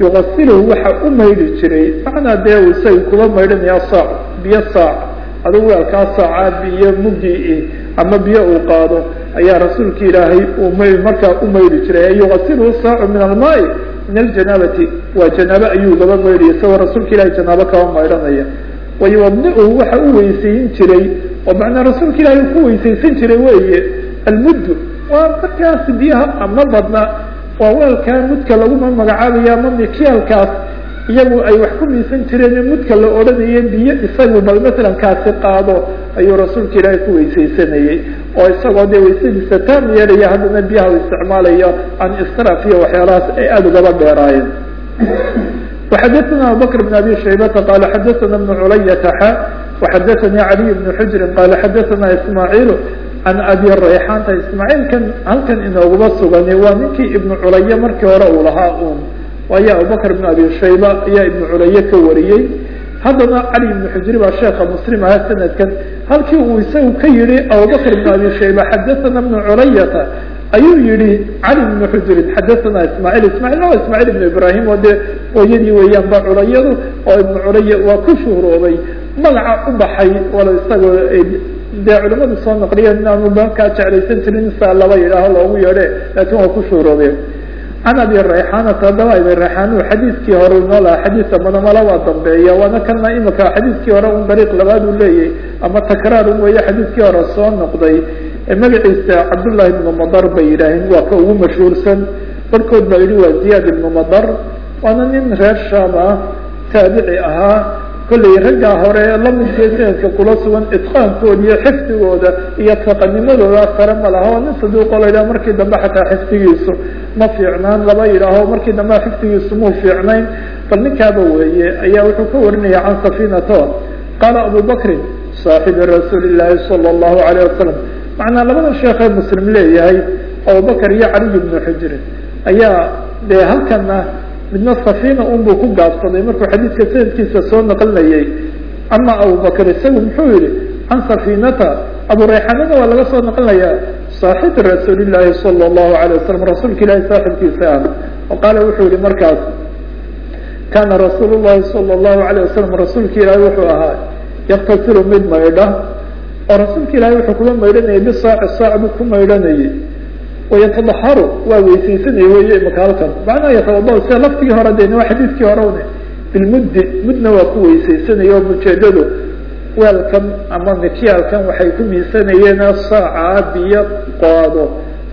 yuqasiluhu waxa u maydhi jiray. Macnaa dee isaga kuba maydhanaya saac biyo saac. Adugu weelkaa saacaa biyo mugii ama biyo uu qaado ayaa rasuulka ilaahay m markaa u maydhi jiray. Yuqasiluhu saacu min almaai min aljanaabati waa janaabo ayuu gaba maydhaya isagoo rasuulka ilahay janaabo kaba maydhanaya. Wayuwadiuhu waxa u weysayin jiray. Oo macnaa rasuulka ilahay uu ku weysaysan jiray weeye almuddu waa markaas biyaha ama badna waa weelkaa mudka laguma magacaabaya ama mikyaalkaas iyagu ay wax ku miisan jireen mudka la odhanaye biyo isagu bal masalan kaasi qaado ayuu rasuulka ilaahay ku weysaysanayey oo isagoo dee weysadiisa taam yeelaya haddana biyaha u isticmaalayo an israf iyo waxyaalahaas ay aada ugaba dheeraayeen [coughs] وxadثna abubكر بن abي شhaybةa qال xadثna بن culayةa x وxadثnي عalي بن xujri qال xadثna ismاعيل can abi rayxaanta ismaaciilkan halkan inooguma sugani waa ninkii ibnu culaye markii hore uu lahaa un waayo abubakr ibn abi shayba ayaa ibnu culaye ka wariyey. Haddana cali ibnu xujri baa sheeka muslim aha sanadkan. Halkii uu isagu ka yihi abubakr ibn abi shayba xadathana ibnu culayata ayuu yihi cali ibnu xujrin xadathana ismaaciil ismaaciilna waa ismaaciil ibnu ibrahim oo dee hooyadii weeyaan ba culayadu oo ibnu culaya waa ku shuhroobay. Magaca u baxay wala isagoo dee culimadu soo naqliyeen inaanu baankaa jeclaysan jirin saa laba yidhaaho loogu yeedhe laakiin waa ku shuhroobeen can abi rayxaanata haddaba abi rayxaanuhu xadiidkii hore inoo lahaa xadiidka madamala waa dambeeya waana kana imika xadiidkii hore un dariiq labaad uu leeyahy ama takraar un weeye xadiidkii hore soo noqday. Magaciisa cabdullahi ibnu madar bay yidhaaheen waa ka ugu mashhuursan. Barkood baa yihi waa ziyaad ibnu madar waana nin reer shaam ah taabici ahaa kollay raggaa hore lamidkee sanadka kula sugan itqaankooda iyo xifdigooda iyo taqanimadooda sare ma laha. Oo nin saduuqo la yidhaho markii dambe xataa xifdigiisu ma fiicnaan. Laba yidhaaho markii dambe xifdigiisu muu fiicnayn? Bal ninkaaba weeye ayaa wuxuu ka warinaya can safinato qaala abu bakrin saaxibi rasuuli llaahi sala allahu alayh wasalam macnaa labada sheekee muslim leeyahay abubakr iyo caliy bnu xujrin ayaa dee halkana midna safina unbuu ku gaabsaday markuu xadiidka sanadkiisa soo naqlinayay ama abubakr isagu muxuu yihi can safinata abu rayxaanada waa laga soo naqlinaya saaxibi rasuuli llaahi sala allahu alayh wasalam rasuulka ilaahi saaxibkiisa ah. Oo qaala wuxuu yihi markaas kana rasuul llahi sala allahu alayh wasalam rasuulka ilaahi wuxuu ahaa yaktasilu mid maydha. Oo rasuulka ilaahi wuxuu kuga maydhanayay bisaaci saac buu ku maydhanayay wayatadaharu waa weysaysanaya wey imaka halkan macnaha yatawada sida laftigii hore de waa xadiidkii hore une bilmuddi mudna waa ku weysaysanaya oo ujeedadu weelkan ama mikyaalkan waxay ku miisanayeen saaca biyo qaado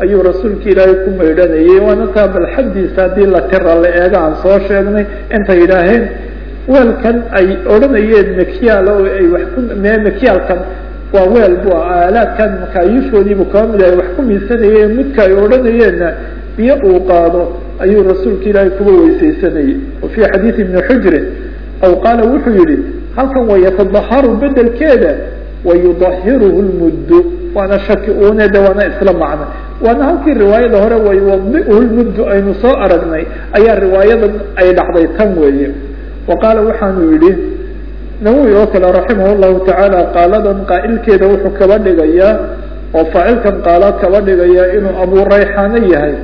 ayuu rasuulka ilaahay ku maydhanayay waana taa bal xaddiisa haddii la tira la eega aan soo sheegnay intay yidhaaheen weelkan ay odhanayeen mikyaal oo ay wax ku mee mikyaalkan waa weel bu aalaadkan makaayishoodiibu kaba mid ay wax ku miisanayeen midka ay odhanayeenna biyo uu qaado ayuu rasuulka ilaahay kuga weysaysanayay. Wa fii xadiidi ibni xujrin aw qaala wuxuu yihi halkan wayatadaharu bedelkeeda wayudahiruhu lmuddu waana shaki une de waana isla macno. Waana halkii riwaayada hore wayuwadiuhu lmuddu aynu soo aragnay ayaa riwaayadan ay dhacday tan weeye. Wa qaala waxaanu yihi nawowi oo kale raximah llahu tacaala qaaladan qaa'ilkeeda wuxuu kaba dhigayaa oo faacilkan qaalaad kaba dhigaya inuu abu rayxaano yahay.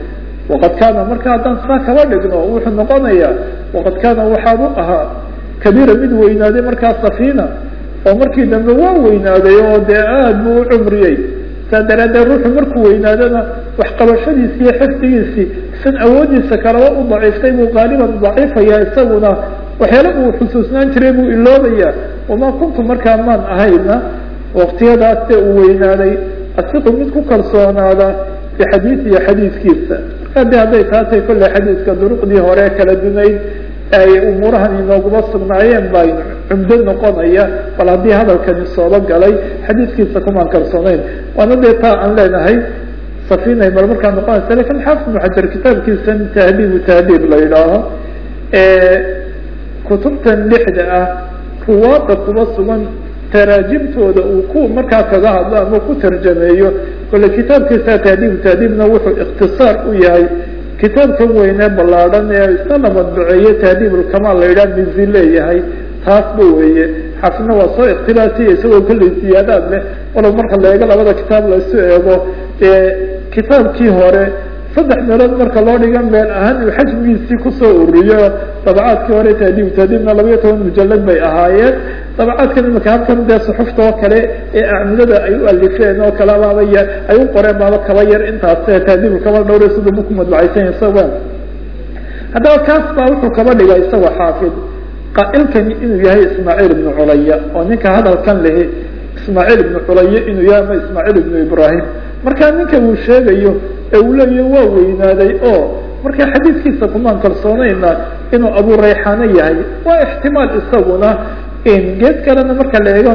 Waqad kaana marka haddaan saa kaba dhigno wuxuu noqonayaa waqad kaana waxaabu ahaa kabiira mid weynaaday markaa safina oo markii dambe waa weynaaday oo dee aad buu u cumriyey. Saa daraadeed ruuxu markuu weynaadana waxqabashadiisi iyo xifdigiisii san awoodiisa kaleba u daciiftay buu qaaliban daciifaya isaguna waxyaala uu xusuusnaan jiray buu iloobaya wamaa kuntu markaa maan ahayna waktiyadaas dee uu weynaaday asiqu mid ku kalsoonaada bixadiidihi xadiidkiisa marka de hadday taatay kolley xadiidka duruqdii hore kala dunayd ay umuurahan inooguma sugnaayeen baa cumdo noqonaya bal haddii hadalkani sooba galay xadiidkiisa kumaan kalsoonayn. Waana dee taa aan leenahay safinay bal markaa noqonaysa laakiin xaafid ibnu xajar kitaabkiisan tahdiibu tahdiib la yidhaaho kutubtan lixda ah ruwaada kuba sugan taraajimtooda uu ku markaa kaga hadlo ama ku tarjameeyo. Kole kitaabkiisa tahdiibu tahdiibna wuxuu ikhtisaar u yahay kitaabkan weyne ballaadhan ee isna la madbuceeye tahdiib ulkamaal la yidhaha mizi leeyahay taasba weeye. Xaafidna waa soo ikhtilaasiya isagoo kolley siyaadaad leh walow marka la eego labada kitaab laisu eego kitaabkii hore saddex meelood marka loo dhiga meel ahaan uu xajmigiisii ku soo ururiyo dabacaadkii hore tahdiib tahdiibna labayo toban mujalad bay ahaayeen. Dabacaadkan imika halkan dee suxufta oo kale ee acmudada ay u alifeen oo kale baaba ya ay u qoreen baaba kaba yar intaas tahdiib kaba dhowre siduu ma ku madbacaysan isaga haddaba kaas baa wuxuu kaba dhigay isagoo xaafid. Qaa'ilkani inuu yahay ismaaciil ibnu culaya oo ninka hadalkan lehi ismaaciil ibnu culaya inuu yahay ama ismaaciil ibnu ibrahim markaa ninka uu sheegayo ee uu waa weynaaday oo marka xadiidkiisa kumaan kalsoonayna inuu abu rayxaano yahay waa ixtimaal isaguna geed kalena marka la eego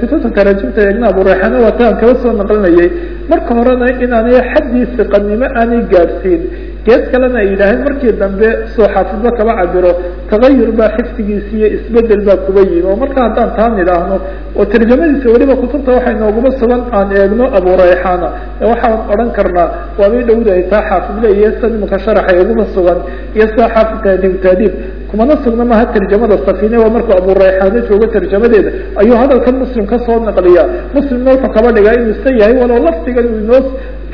kutubta taraajimta eegna abu rayxaano waa taan kala soo naqlinayay marka horena inaanay xaddii siqanimo aanay gaadhsiin geed kalena ay yidhaaheen markii dambe soo xaafidba kaba cabiro tagayur baa xifdigiisi iyo isbeddel baa kuba yimi oo marka haddaan taan idhaahno oo tarjamadiisa weliba kutubta waxay nooguma sugan aan eegno abu rayxaana waxaan odhan karnaa waabay dhowdahay taa xaafid leeyahe sida imika sharaxay uguma sugan iyo sidaa xaafid taadiib taadiib kumana sugna maha tarjamada safine waa markuu abu rayxaano joogo tarjamadeeda ayuu hadalkan muslim ka soo naqliya muslimna wuxuu kaba dhigaa inuu isa yahay walow lafdigan uu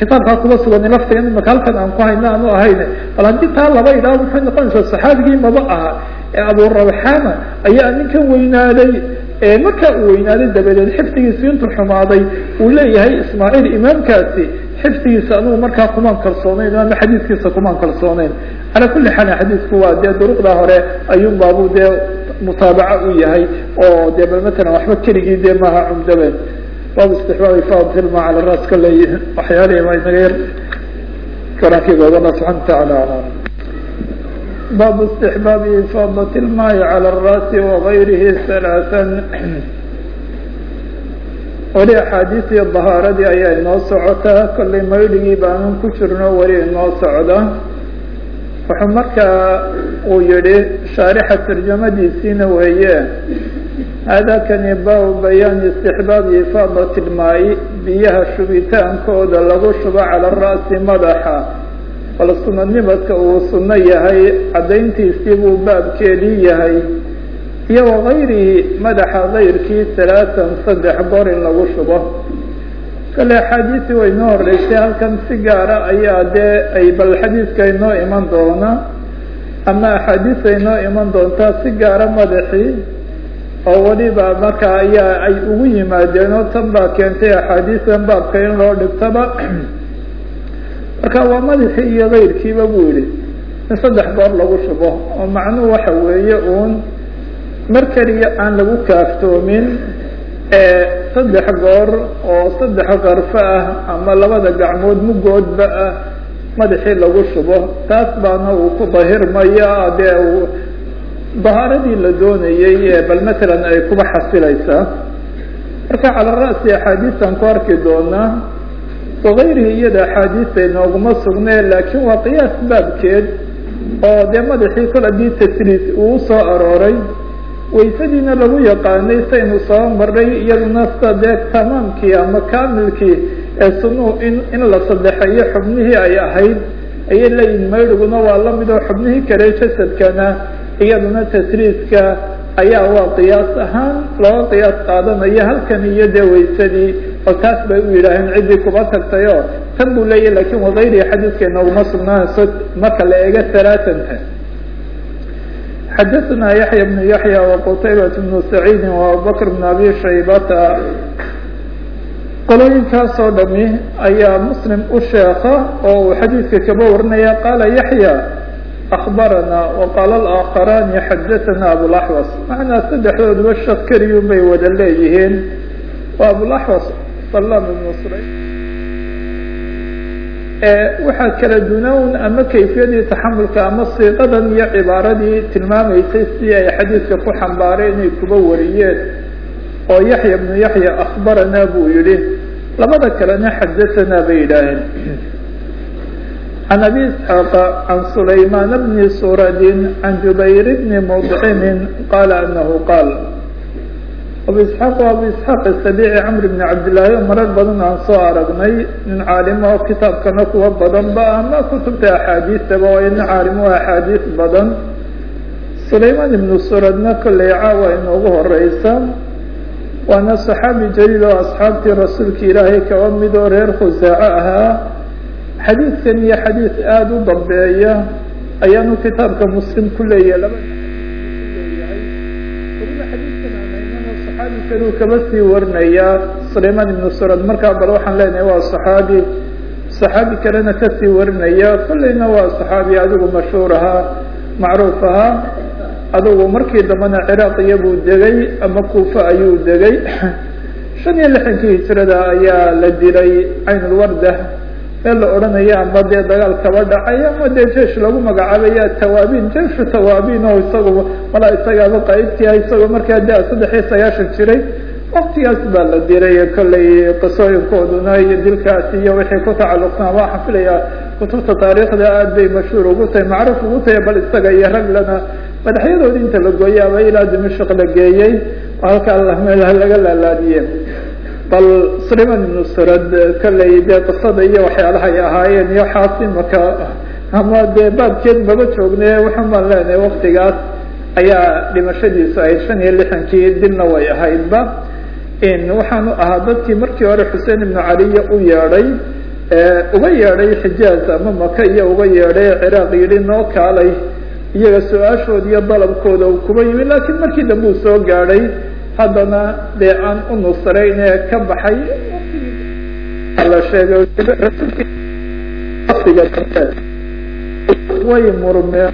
inoo kitaabkaa kuma sugan laftigan imaka halkan aan ku hayno aanu ahayn bal haddii taa laba idhaah maxay noqonaysaa saxaabigii maba aha ee abu raxaana ayaa ninkan weynaaday markaa uu weynaaday dabadeed xifdigiisi intuu xumaaday uu leeyahay ismaaciil imaamkaasi xifdigiisa anugu markaa kumaan kalsoonayn ama xadiiskiisa kumaan kalsoonayn. Calaa kulli xaal xadiisku waa dee duruqda hore ayuun baabu dee mutaabaco u yahay oo dee bal matalan waxba keligii dee maaha cumdaben baabu istixbaab ifaadati ilma cala ras kale waxyaalihi baa inaga yar. Karankigooda allah subxana watacaala baabu istixbaabi ifaadati ilmaai cala arasi wagayrihi halaaan weli axaadiistii dahaaradii ayaa inoo socotaa kollay maydhigii baanan ku jirno weli inoo socda. Wuxuu markaa uu yihi shaarixa tarjamadiisiina weeye hada kani baabu bayaani istixbaabi ifaadati ilmaai biyaha shubitaankooda lagu shubo cala ra'si madaxa bal sunanimadka uu sunno yahay caddayntiisii buu baabkeedii yahay iyo wagayrihi madaxa kayrkii talaatan saddex goor in lagu shubo kale axaadiisii way inoo horeysay halkan si gaara ayaa dee ay bal xadiiska inoo iman doona ama axaadiis ay inoo iman doontaa si gaara madaxii oo weliba marka ayaa ay ugu yimaadeen oo tan baa keentay axaadiistan baabka in loo dhigtaba. [clears throat] Marka waa madaxii iyo kayrkiiba buu yihi in saddex goor lagu shubo oo macnuhu waxa weeye uun mar keliya aan lagu kaaftoomin saddex goor oo saddex qarfo ah ama labada gacmood mugoodba ah madaxii lagu shubo. Taas baana uu ku dahirmaya dee dahaaradii la doonayey bal matalan ay kuba xasilaysaa marka cala ra'si axaadiistan ku arki doonaa wagayrihi iyada axaadiista inooguma sugne laakiin waa qiyaas baabkeed oo dee madaxii kol haddii tasliis uu soo arooray waysadiina lagu yaqaanay saynu soo marnay iyaduna sida dee tamaamkii ama kamilkii ee sunuhu in in la sadexeeyo xubnihii ay ahayd ayay leeyihiin maydhiguna waa la mid oo xubnihii kale jasadkana iyaduna tasliiska ayaa waa qiyaas ahaan looga qiyaas qaadanaya halkan iyo dee waysadii oo taas bay u yidhaaheen ciddii kuba tagtay oo tan buu leeyahy lakin wagayrihi xadiiska inooguma sugnaanayso marka la eego halaatanta xadaثna yaحya بن yaحya وqtaybaة بن سacيidi وabubakr بن abi shaybata qolooyinkaasoo dhami ayaa muslim u sheeka oo uu xadiidka kaba warinaya qaala yaحya akbaranaa waqaala alaakharaani xadaanaa abulaxwas macnaa saddexdooduba shadkariyun bay wada leeyihiin waa abulaxwas salaam ibnu sulaym waxaa kala dunawn ama kayfiyadii taxamulka ama siiqadan iyo cibaaradii tilmaamaysay si ay xadiidka ku xambaareen inay kuba wariyeen oo yaxya bnu yaxya akhbaranaa buu yihi labada kalena xadaanaa bay yidhaaheen abi isxaaqa can sulaymaan bni suradin can jubayr bni mudcimin qaala anahu qaal abu isxaaq o abu isxaaq asabici camr bni cabdillaahi oo marar badan aan soo aragnay nin caalimo oo kitaabkana kuwa badan ba ama kutubta axaadiistaba oo ina caalimo axaadiis badan sulaymaan ibnu suradna kolley caawa inoogu horeysa waana saxaabi jaliil oo asxaabtii rasuulka ilaahay kaba mid reer khusaaco ahaa xadiidkan iyo xadiid aada u dambeeya ayaanu kitaabka muslim ku leeyahay. Laba weliba xadiidkan kaba sii warinayaa sulaymaan ibnu surad markaa bal waxaan leenahay waa saxaabi. Saxaabi kalena ka sii warinaya kolleyna waa saxaabi adigu mashhuur ahaa macruuf ahaa. Adugu markii dambena ciraaq iyabuu degay ama kuufa ayuu degay. [clears throat] Shan iyo lixankii hijrada ayaa la dilay caynulwarda meel la odhanaya ama dee dagaal kaba dhacay ama dee jeesh lagu magacaabaya tawaabiin jeeshu tawaabiin oo isagu malaa isagaaba qaybtiah isagoo markaa da saddex iyo sagaashan jiray. Waktigaas baa la dilay kolley qisooyinkooduna iyo dilkaasi iyo wixii ku tacalluqsan waxaan filayaa kutubta taariikhda aad bay mashhuur ugu tahay macruuf ugu tahay bal isaga iyo raglana madaxyadoodi inta la gooyay ilaa dimashq la geeyey oo halkaa meelaha laga laalaadiye bal sulayman ibnu surad kolley dee qisada iyo waxyaalaha ay ahaayeen iyo waxaas imaka ama dee baabkeed maba joogne waxaan baan leenahay waktigaas ayaa dhimashadiisu ahayd shan iyo lixankii dilna way ahaydba. Waxaanu ahaa dadkii markii hore xuseen ibnu caliya u yeedhay uga yeedhay xijaaz ama maka iyo uga yeedhay ciraaq yidhi noo kaalay iyaga su'aashooda iyo dalabkooda uu kuba yimi. Laakiin markii dambe uu soo gaadhay haddana dee aan u nusrayn ee ka baxay. La sheegay way murmeen.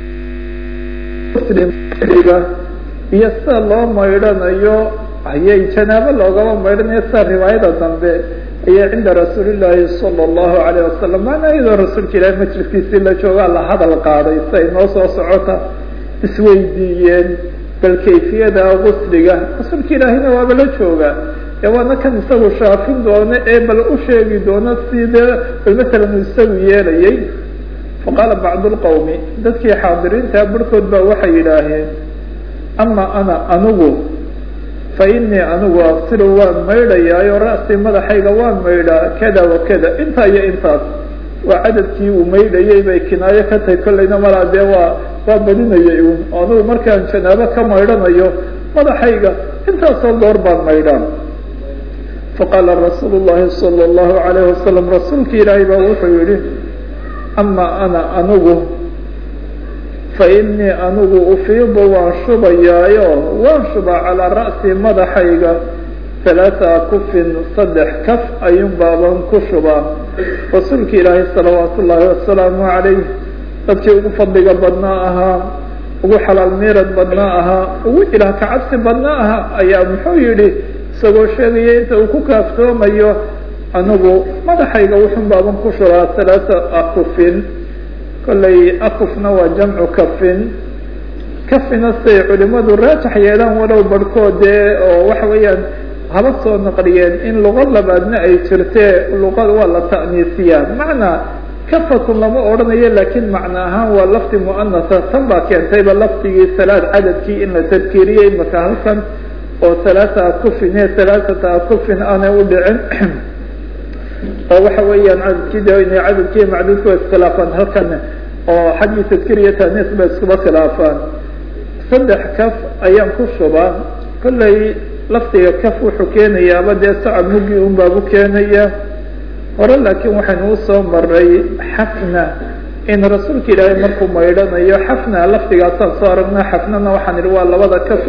Muslimga iyo sida loo maydhanayo ayay janaabo loogaba maydhanayo sida riwaayada dambe ayay cinda rasuulillaahi sala allahu alayh wasalam maana iyadoo rasuulka ilaahi majliskiisii la joogaa la hadal qaaday si ay noo soo socota isweydiiyeen bal kayfiyada gusliga rasuulka ilaahina waaba la jooga ee waana kan isagu shaafin doono ee bal u sheegi doono sidee bal masalan isagu yeelayay. Faqaala bacdu lqawmi dadkii xaadiriinta barhkood baa waxay yidhaaheen ama ana anigu fa inii anigu afsilu waan maydhayaayo ra'sii madaxayga waan maydhaa kada wa kada. Intaa iyo intaas waa cadadkii uu maydhayay bay kinaayo ka tahay kollayna malaa dee waa waa badinayay un anigu markaan janaabo ka maydhanayo madaxayga intaasoo goor baan maydhaa faqaala rasuulu llahi sala allahu alayh wasalam rasuulka ilaahay baa wuxuu yihi ama ana anigu fa inii anigu ufiidu waan shubayaayo waan shubaa calaa ra'si madaxayga halaata kufin saddex kaf ayuun baaban ku shubaa. Rasuulka ilaahay salawaatu ullaahi wasalaamu calayh dadkii ugu fadliga badnaa ahaa ugu xalaal miirad badnaa ahaa ugu ilaah kacabsi badnaa ahaa ayaa muxuu yidhi isagoo sheegaya inta uu ku kaaftoomayo anigu madaxayga wuxun baaban ku shubaa halaata akufin kollay akufna waa jamcu kafin. Kafina siday culimadu raajax yeelaan walow barhkood dee oo waxa weeyaan haba soo naqliyeen in luqo labaadna ay jirtee luqada waa la ta'niisiyaa macnaa kafatun lama odhanayo laakiin macna ahaan waa lafdi mu'anasa tan baa keentayba lafdigii salaad cadadkii in la tadkiiriyey imaka halkan oo halaata akufin ee halaaata akufin aanay u dhicin. [clears throat] Oo waxa weeyaan cadadkii de inay cadadkii macduudka iskhilaafaan halkan oo xaggii tadkir iyo taaniis ba iskuba khilaafaan. Saddex kaf ayaan ku shubaa. Kollay lafdiga kaf wuxuu keenayaaba dee sacab muggi un baabu keenaya hore laakiin waxaynu u soo maray xafna in rasuulka ilaahay markuu maydhanayo xafna lafdigaasaan soo aragna xafnana waxaan idhi waa labada kaf